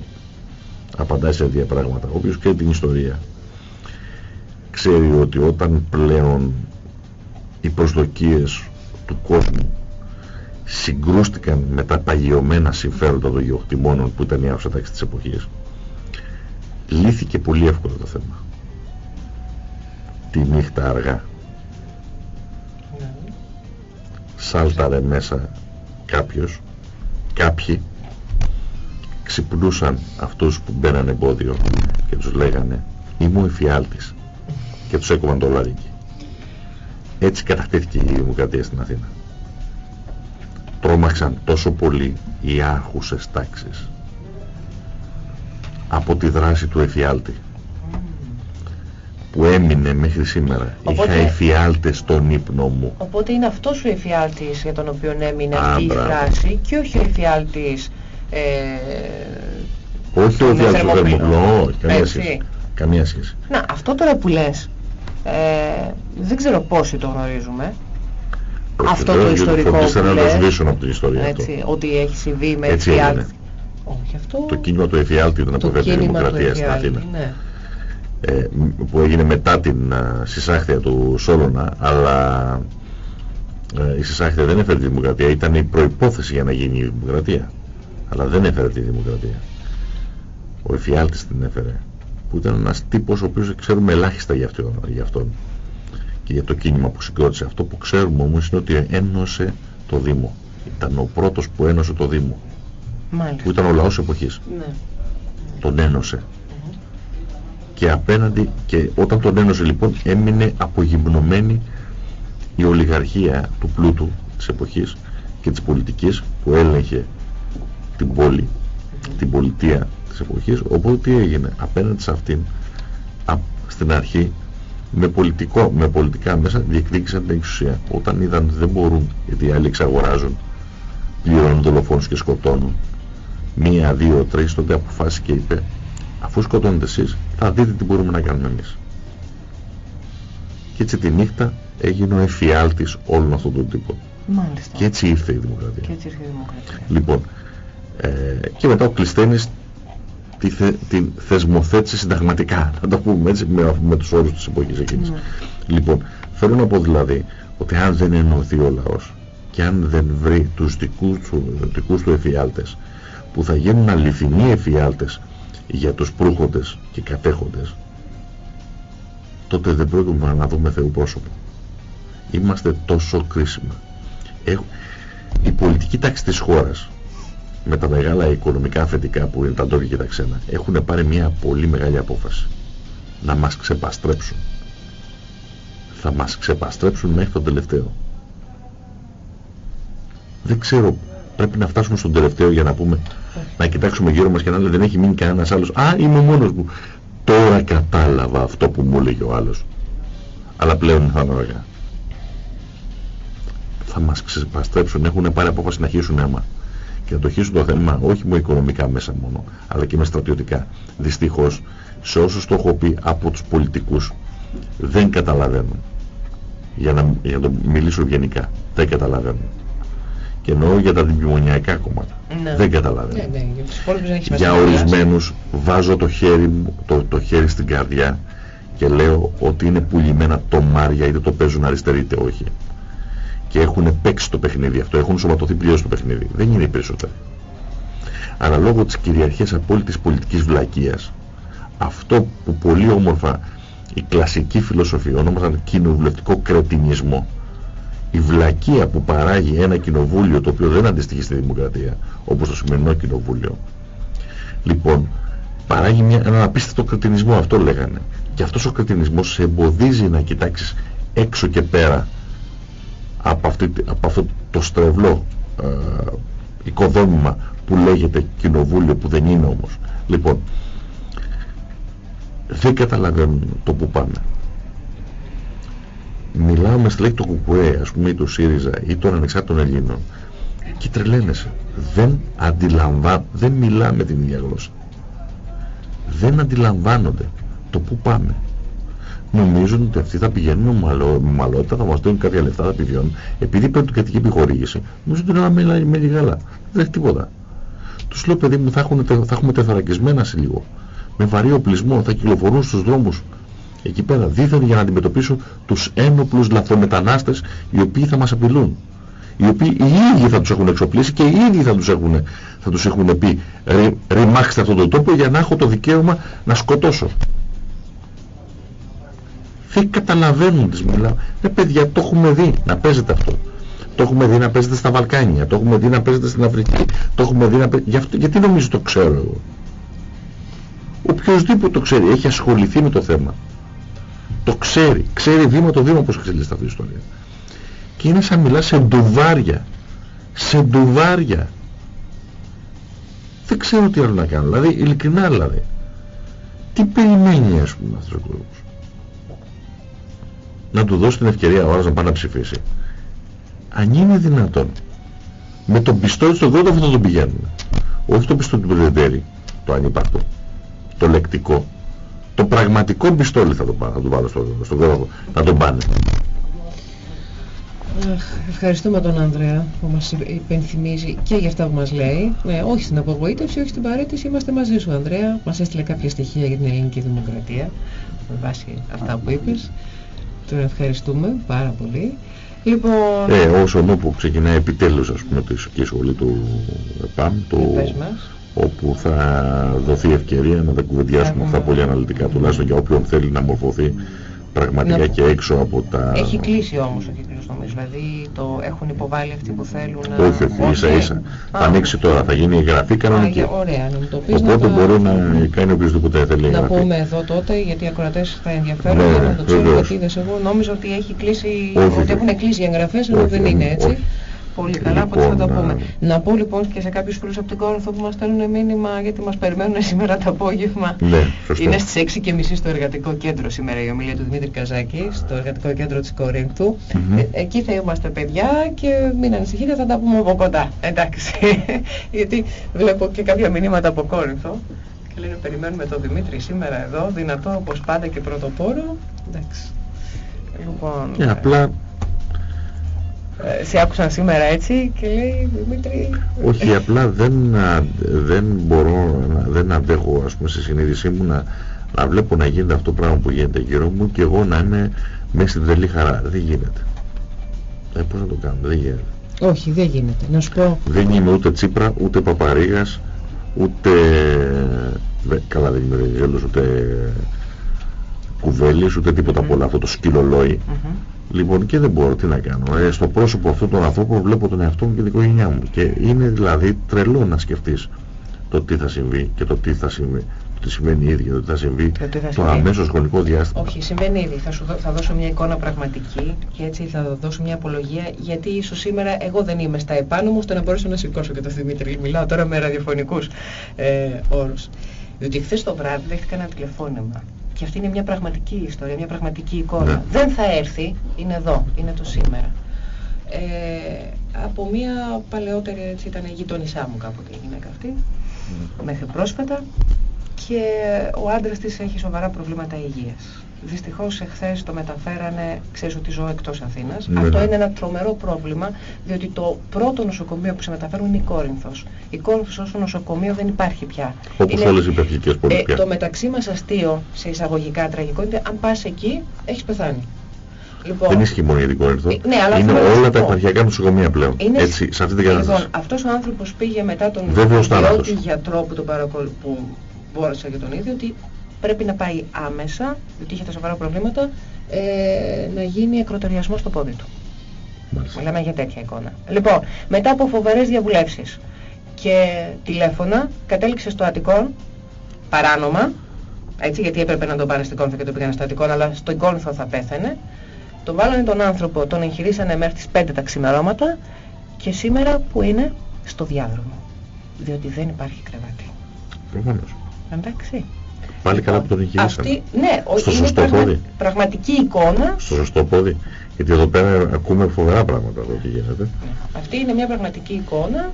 Speaker 2: απαντάει σε τέτοια πράγματα. Ο οποίος ξέρει την ιστορία ξέρει ότι όταν πλέον οι προσδοκίες του κόσμου συγκρούστηκαν με τα παγιωμένα συμφέροντα των γεωκτημόνων που ήταν η άφησα τάξη της εποχής λύθηκε πολύ εύκολα το θέμα. Τη νύχτα αργά. Ναι. σάλταρε μέσα κάποιος κάποιοι ξυπνούσαν αυτούς που μπαίναν εμπόδιο και τους λέγανε είμαι ο εφιάλτης και τους έκοβαν το λαρίκι έτσι κατακτήθηκε η δημοκρατία στην Αθήνα. Τρόμαξαν τόσο πολύ οι άρχουσες τάξεις από τη δράση του εφιάλτη που έμεινε μέχρι σήμερα. Οπότε... Είχα εφιάλτες στον ύπνο μου.
Speaker 1: Οπότε είναι αυτός ο εφιάλτης για τον οποίο έμεινε αυτή η δράση και όχι ο εφιάλτης ε...
Speaker 2: όχι ο εφιάλτης του θερμοπλό, καμία σχέση. καμία σχέση.
Speaker 1: Να, αυτό τώρα που λες ε, δεν ξέρω πόσοι το γνωρίζουμε. αυτό το ιστορικό που
Speaker 2: να το σβήσουν από την ιστορία
Speaker 1: έτσι, αυτό. Ότι έχει συμβεί με
Speaker 2: έτσι
Speaker 1: εφιάλτη. Όχι αυτό.
Speaker 2: Το κίνημα του εφιάλτη ήταν από τη δημοκρατία στην Αθήνα. Ναι. Ε, που έγινε μετά την uh, συσάχθεια του Σόλωνα αλλά uh, η συσάχθεια δεν έφερε τη δημοκρατία ήταν η προϋπόθεση για να γίνει η δημοκρατία αλλά δεν έφερε τη δημοκρατία ο εφιάλτης την έφερε που ήταν ένας τύπος ο οποίος ξέρουμε ελάχιστα για, αυτό, για αυτόν και για το κίνημα που συγκρότησε. Αυτό που ξέρουμε όμως είναι ότι ένωσε το Δήμο. Ήταν ο πρώτος που ένωσε το Δήμο.
Speaker 1: Μάλιστα.
Speaker 2: Που ήταν ο λαός εποχής. Ναι. Τον ένωσε. Και απέναντι, και όταν τον ένωσε λοιπόν έμεινε απογυμνωμένη η ολιγαρχία του πλούτου της εποχής και της πολιτικής που έλεγχε την πόλη, την πολιτεία της εποχής. Οπότε τι έγινε; Απέναντι σε αυτήν στην αρχή με, πολιτικό, με πολιτικά μέσα διεκδίκησαν την εξουσία. Όταν είδαν ότι δεν μπορούν γιατί οι άλλοι εξαγοράζουν πληρώνουν δολοφόνους και σκοτώνουν μία, δύο, τρεις τότε αποφάσισε και είπε αφού σκοτώνετε εσείς θα δείτε τι μπορούμε να κάνουμε εμείς και έτσι τη νύχτα έγινε ο εφιάλτης όλων αυτών των τύπων.
Speaker 1: Μάλιστα.
Speaker 2: και έτσι ήρθε η δημοκρατία.
Speaker 1: Και έτσι ήρθε η δημοκρατία.
Speaker 2: Λοιπόν ε, και μετά ο Κλειστένης τη, θε, την θεσμοθέτηση συνταγματικά, να το πούμε έτσι, με, με τους όρους της εποχής εκείνης. Ναι. Λοιπόν, θέλω να πω δηλαδή ότι αν δεν ενωθεί ο λαός και αν δεν βρει τους δικούς του, δικούς του εφιάλτες που θα γίνουν αληθινοί εφιάλτες για τους προύχοντες και κατέχοντες τότε δεν πρόκειται να δούμε Θεού πρόσωπο. Είμαστε τόσο κρίσιμα. η πολιτική τάξη της χώρας με τα μεγάλα οικονομικά αφεντικά που είναι τα ντόπια και τα ξένα έχουν πάρει μια πολύ μεγάλη απόφαση. Να μας ξεπαστρέψουν. Θα μας ξεπαστρέψουν μέχρι τον τελευταίο. Δεν ξέρω πρέπει να φτάσουμε στον τελευταίο για να πούμε να κοιτάξουμε γύρω μας και να λέμε δεν έχει μείνει κανένας άλλος. Α είμαι ο μόνος μου. Τώρα κατάλαβα αυτό που μου έλεγε ο άλλος. Αλλά πλέον θα είναι αργά θα μας ξεπαστρέψουν. Έχουν πάρει απόφαση να χύσουν αίμα και να το χύσουν το θέμα όχι με οικονομικά μέσα μόνο, αλλά και με στρατιωτικά. Δυστυχώς, σε όσους το έχω πει από τους πολιτικούς, δεν καταλαβαίνουν. Για να, για να το μιλήσω γενικά, δεν καταλαβαίνουν. Και εννοώ για τα αντιμνημονιακά κόμματα.
Speaker 1: Ναι,
Speaker 2: Ναι. Δεν καταλαβαίνω.
Speaker 1: Ναι, ναι,
Speaker 2: για ορισμένους βάζω το χέρι, το, το χέρι στην καρδιά και λέω ότι είναι πουλημένα το Μάρια είτε το παίζουν αριστεροί είτε όχι. Και έχουν παίξει το παιχνίδι αυτό, έχουν σωματωθεί πλήρως το παιχνίδι. Δεν είναι οι περισσότεροι. Αλλά λόγω της κυριαρχίας απόλυτης πολιτικής βλακείας, αυτό που πολύ όμορφα η κλασική φιλοσοφία ονόμαζαν κοινοβουλευτικό κρετινισμό, η βλακεία που παράγει ένα κοινοβούλιο το οποίο δεν αντιστοιχεί στη δημοκρατία, όπως το σημερινό κοινοβούλιο, λοιπόν, παράγει μια, έναν απίστευτο κρετινισμό, αυτό λέγανε. Και αυτός ο κρετινισμός σε εμποδίζει να κοιτάξεις έξω και πέρα από, αυτή, από αυτό το στρεβλό ε, οικοδόμημα που λέγεται κοινοβούλιο που δεν είναι όμως. Λοιπόν, δεν καταλαβαίνουν το που πάμε. Μιλάμε στη λέξη το Κουκουέ, ας πούμε, ή το ΣΥΡΙΖΑ ή των ανεξάρτητων Ελλήνων και τρελαίνεσαι. Δεν αντιλαμβάνουν, δεν μιλάμε την ίδια γλώσσα. Δεν αντιλαμβάνονται το που πάμε. Νομίζουν ότι αυτοί θα πηγαίνουν με μαλότητα, θα μας δίνουν κάποια λεφτά, θα επιβιώνουν. Επειδή παίρνουν κρατική επιχορήγηση, νομίζουν ότι είναι ένα με γάλα. Δεν έχει τίποτα. Τους λέω παιδί μου θα, έχουν, θα έχουμε τεθωρακισμένα σε λίγο. Με βαρύ οπλισμό θα κυκλοφορούν στους δρόμους εκεί πέρα δίθεν για να αντιμετωπίσουν τους ένοπλους λαθρομετανάστες οι οποίοι θα μας απειλούν. Οι οποίοι οι ίδιοι θα τους έχουν εξοπλίσει και οι ίδιοι θα τους έχουν, θα τους έχουν πει ρι, ρημάξτε αυτόν τον τόπο για να έχω το δικαίωμα να σκοτώσω. Δεν καταλαβαίνουν τις μιλάω. Ναι παιδιά το έχουμε δει να παίζεται αυτό. Το έχουμε δει να παίζεται στα Βαλκάνια, το έχουμε δει να παίζεται στην Αφρική, το έχουμε δει να παίζεται... γιατί νομίζω το ξέρω εγώ. Οποιοςδήποτε το ξέρει, έχει ασχοληθεί με το θέμα. Το ξέρει, ξέρει βήμα το βήμα πώς εξελίσσεται αυτή η ιστορία. Και είναι σαν μιλάς σε ντουβάρια. Σε ντουβάρια. Δεν ξέρω τι άλλο να κάνω. Δηλαδή, ειλικρινά δηλαδή. Τι περιμένει ας πούμε αυτός ο κόσμος. Να του δώσει την ευκαιρία ο να πάει να ψηφίσει αν είναι δυνατόν με τον πιστόλι στον δρόμο αυτό τον πηγαίνουμε όχι το πιστόλι του Πρεδεντέρη το ανύπαρκτο το λεκτικό το πραγματικό πιστόλι θα το, θα το βάλω στο, στον δρόμο να τον πάνε
Speaker 1: Ευχαριστούμε τον Ανδρέα που μας υπενθυμίζει και για αυτά που μας λέει. Ναι, όχι στην απογοήτευση, όχι στην παρέτηση. Είμαστε μαζί σου, Ανδρέα. Μας έστειλε κάποια στοιχεία για την ελληνική δημοκρατία με βάση αυτά που είπες. Τον ευχαριστούμε πάρα πολύ.
Speaker 2: Λοιπόν... Ε, όσο που ξεκινάει επιτέλους ας πούμε τη σχολή του ΕΠΑΜ το... όπου θα δοθεί ευκαιρία να τα κουβεντιάσουμε αυτά πολύ αναλυτικά τουλάχιστον για όποιον θέλει να μορφωθεί πραγματικά και έξω από τα...
Speaker 1: Έχει κλείσει όμως ο κύκλος νομίζω, δηλαδή το έχουν υποβάλει αυτοί που θέλουν να...
Speaker 2: Όχι, όχι, ίσα ίσα. Θα ανοίξει τώρα, θα γίνει η γραφή κανονική.
Speaker 1: Ωραία, να μου το πεις.
Speaker 2: Οπότε μπορεί να κάνει οποιοδήποτε θέλει
Speaker 1: Να πούμε εδώ τότε, γιατί οι ακροατές θα ενδιαφέρουν ναι, για να το ξέρουν, γιατί είδες εγώ νόμιζα ότι έχει κλείσει, ότι έχουν κλείσει οι εγγραφές, ενώ δεν είναι έτσι. Πολύ καλά, από θα το πούμε. Να πω λοιπόν και σε κάποιους φίλους από την Κόρινθο που μας στέλνουν μήνυμα γιατί μας περιμένουν σήμερα το απόγευμα.
Speaker 2: Ναι,
Speaker 1: Είναι στις 6.30 στο εργατικό κέντρο σήμερα η ομιλία του Δημήτρη Καζάκη, στο εργατικό κέντρο της Κορίνθου. ε, εκεί θα είμαστε παιδιά και μην ανησυχείτε, θα τα πούμε από κοντά. Εντάξει. γιατί βλέπω και κάποια μηνύματα από Κόρινθο. Και λένε περιμένουμε τον Δημήτρη σήμερα εδώ, δυνατό όπως πάντα και πρωτοπόρο. Εντάξει.
Speaker 2: Λοιπόν, και απλά
Speaker 1: ε, σε άκουσαν σήμερα έτσι και λέει Δημήτρη...
Speaker 2: Όχι, απλά δεν, δεν μπορώ, δεν αντέχω ας πούμε στη συνείδησή μου να, να βλέπω να γίνεται αυτό το πράγμα που γίνεται γύρω μου και εγώ να είμαι μέσα στην τρελή χαρά. Δεν γίνεται. Ε, πώς να το κάνω, δεν γίνεται.
Speaker 1: Όχι, δεν γίνεται. Να σου πω...
Speaker 2: Δεν είμαι ούτε Τσίπρα, ούτε Παπαρίγας, ούτε... Καλά δεν είμαι Βενιζέλος, ούτε Κουβέλης, ούτε τίποτα από όλα αυτό το σκυλολόι. Λοιπόν και δεν μπορώ τι να κάνω. Ε, στο πρόσωπο αυτού των ανθρώπων βλέπω τον εαυτό μου και την οικογένειά μου. Και είναι δηλαδή τρελό να σκεφτείς το τι θα συμβεί και το τι θα συμβεί. Το τι σημαίνει ήδη το τι θα συμβεί το, θα το αμέσως χρονικό διάστημα.
Speaker 1: Όχι, συμβαίνει ήδη. Θα, σου θα δώσω μια εικόνα πραγματική και έτσι θα δώσω μια απολογία γιατί ίσως σήμερα εγώ δεν είμαι στα επάνω μου ώστε να μπορέσω να σηκώσω και το Δημήτρη. Μιλάω τώρα με ραδιοφωνικούς ε, όρους. Διότι χθες το βράδυ δέχτηκα ένα τηλεφώνημα και αυτή είναι μια πραγματική ιστορία, μια πραγματική εικόνα. Ναι. Δεν θα έρθει, είναι εδώ, είναι το σήμερα. Ε, από μια παλαιότερη, έτσι ήταν η γειτόνισά μου κάποτε η γυναίκα αυτή, mm. μέχρι πρόσφατα και ο άντρας της έχει σοβαρά προβλήματα υγείας. Δυστυχώς εχθές το μεταφέρανε, ξέρεις ότι ζω εκτός Αθήνας.
Speaker 2: Ναι,
Speaker 1: Αυτό
Speaker 2: ναι.
Speaker 1: είναι ένα τρομερό πρόβλημα, διότι το πρώτο νοσοκομείο που σε μεταφέρουν είναι η Κόρινθος. Η Κόρινθος ως νοσοκομείο δεν υπάρχει πια.
Speaker 2: Όπως
Speaker 1: Είναι-
Speaker 2: όλες οι υπερχικές πόλεις
Speaker 1: ε,
Speaker 2: πια.
Speaker 1: το μεταξύ μας αστείο, σε εισαγωγικά τραγικό, είναι αν πας εκεί, έχεις πεθάνει. Λοιπόν,
Speaker 2: Δεν ισχύει μόνο για την Κόρινθο.
Speaker 1: Ε, ναι, αλλά
Speaker 2: είναι
Speaker 1: θέλω να σου
Speaker 2: όλα τα
Speaker 1: πω.
Speaker 2: επαρχιακά νοσοκομεία πλέον.
Speaker 1: Είναι-
Speaker 2: Έτσι, σε αυτή την κατάσταση.
Speaker 1: Λοιπόν, αυτός ο άνθρωπος πήγε μετά τον
Speaker 2: Βέβαιος
Speaker 1: ιδιώτη
Speaker 2: θάνατος.
Speaker 1: γιατρό που τον παρακολου... που μπόρεσε για τον ίδιο ότι πρέπει να πάει άμεσα, διότι είχε τα σοβαρά προβλήματα, ε, να γίνει ακροτηριασμό στο πόδι του.
Speaker 2: Μάλιστα.
Speaker 1: Μιλάμε για τέτοια εικόνα. Λοιπόν, μετά από φοβερές διαβουλεύσεις και τηλέφωνα, κατέληξε στο Αττικόν, παράνομα, έτσι γιατί έπρεπε να τον πάνε στην Κόρινθο και τον πήγανε στο Αττικόν, αλλά στον Κόρινθο θα πέθανε. Τον βάλανε τον άνθρωπο, τον εγχειρήσανε μέχρι τις 5 τα ξημερώματα και σήμερα που είναι στο διάδρομο. Διότι δεν υπάρχει κρεβάτι.
Speaker 2: Προφανώς.
Speaker 1: Εντάξει.
Speaker 2: Πάλι καλά που τον εγχειρήσαμε.
Speaker 1: Αυτή, ναι, ο-
Speaker 2: Στο
Speaker 1: είναι
Speaker 2: σωστό πόδι.
Speaker 1: πραγματική εικόνα.
Speaker 2: Στο σωστό πόδι. Γιατί εδώ πέρα ακούμε φοβερά πράγματα εδώ τι γίνεται.
Speaker 1: Αυτή είναι μια πραγματική εικόνα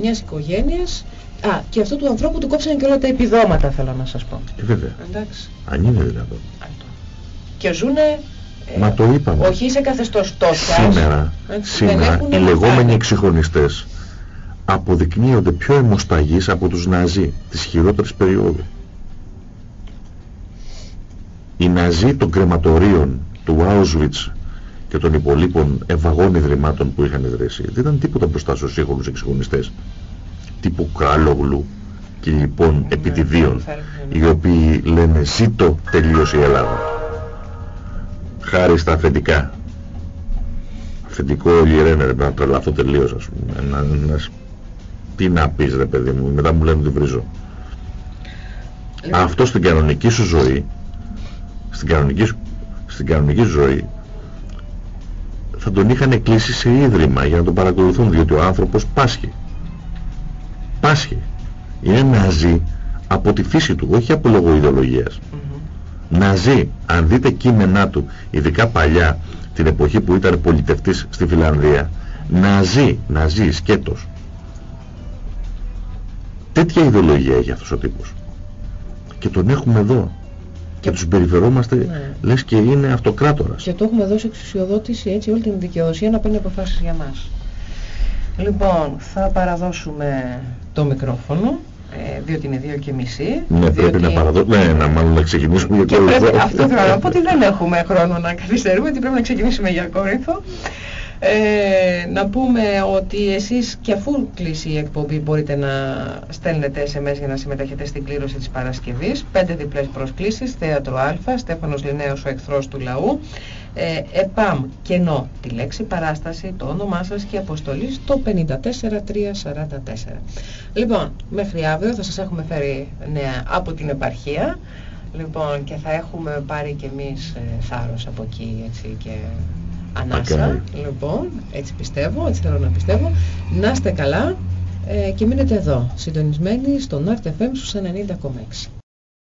Speaker 1: μιας οικογένειας. Α, και αυτού του ανθρώπου του κόψανε και όλα τα επιδόματα θέλω να σας πω.
Speaker 2: Ε, βέβαια.
Speaker 1: Εντάξει.
Speaker 2: Αν είναι δυνατόν.
Speaker 1: Αυτό. Και ζουνε... ε,
Speaker 2: Μα το είπαμε.
Speaker 1: Όχι σε καθεστώς φτώχειας.
Speaker 2: Σήμερα,
Speaker 1: Έτσι, δεν
Speaker 2: σήμερα
Speaker 1: έχουν
Speaker 2: οι λεγόμενοι
Speaker 1: μαθάνει.
Speaker 2: εξυγχρονιστές αποδεικνύονται πιο αιμοσταγείς από τους Ναζί της χειρότερης περίοδου. Οι Ναζί των κρεματορίων του Auschwitz και των υπολείπων ευαγών ιδρυμάτων που είχαν ιδρύσει δεν ήταν τίποτα μπροστά στους σύγχρονους εξυγχρονιστές τύπου Κράλογλου και λοιπόν επιτιδίων οι οποίοι λένε ζήτω τελείωσε η Ελλάδα χάρη στα αφεντικά. Αφεντικό Λιρένε ρε, να τρελαθώ τελείως ας πούμε. Να, να, τι να πεις ρε παιδί μου μετά μου λένε ότι βρίζω.
Speaker 1: Λοιπόν,
Speaker 2: αυτό στην κανονική σου ζωή στην κανονική, σου- στην κανονική σου ζωή θα τον είχαν κλείσει σε ίδρυμα για να τον παρακολουθούν διότι ο άνθρωπος πάσχει πάσχει είναι ναζί από τη φύση του όχι από λόγω ιδεολογίας
Speaker 1: μμμ.
Speaker 2: να ζει, αν δείτε κείμενά του, ειδικά παλιά, την εποχή που ήταν πολιτευτής στη Φιλανδία, να ζει, να ζει σκέτος. Τέτοια ιδεολογία έχει αυτός ο τύπος. Και τον έχουμε εδώ. Και,
Speaker 1: Και-
Speaker 2: τους περιφερόμαστε,
Speaker 1: Ναι.
Speaker 2: λες και είναι αυτοκράτορας.
Speaker 1: Και το έχουμε δώσει εξουσιοδότηση έτσι όλη την δικαιοσία να παίρνει αποφάσεις για μας. Λοιπόν, θα παραδώσουμε το μικρόφωνο, ε, διότι είναι δύο και μισή.
Speaker 2: Ναι, πρέπει
Speaker 1: διότι-
Speaker 2: να παραδώσουμε, ναι, να μάλλον να ξεκινήσουμε για
Speaker 1: Και
Speaker 2: το
Speaker 1: πρέπει, αυτό θέλω να πω ότι δεν έχουμε χρόνο να καθυστερούμε, ότι πρέπει να ξεκινήσουμε για Κόρινθο. Ε, να πούμε ότι εσείς και αφού κλείσει η εκπομπή μπορείτε να στέλνετε SMS για να συμμετέχετε στην κλήρωση της Παρασκευής. Πέντε διπλές προσκλήσεις, Θέατρο Α, Στέφανος Λινέος, ο εχθρός του λαού. Ε, ΕΠΑΜ, κενό, τη λέξη παράσταση, το όνομά σας και αποστολή στο 54344. Λοιπόν, μέχρι αύριο θα σας έχουμε φέρει νέα από την επαρχία. Λοιπόν, και θα έχουμε πάρει κι εμείς ε, θάρρος από εκεί, έτσι, και ανάσα.
Speaker 2: Μακάρι.
Speaker 1: Λοιπόν, έτσι πιστεύω, έτσι θέλω να πιστεύω. Να είστε καλά ε, και μείνετε εδώ, συντονισμένοι στον RTFM στους 90,6.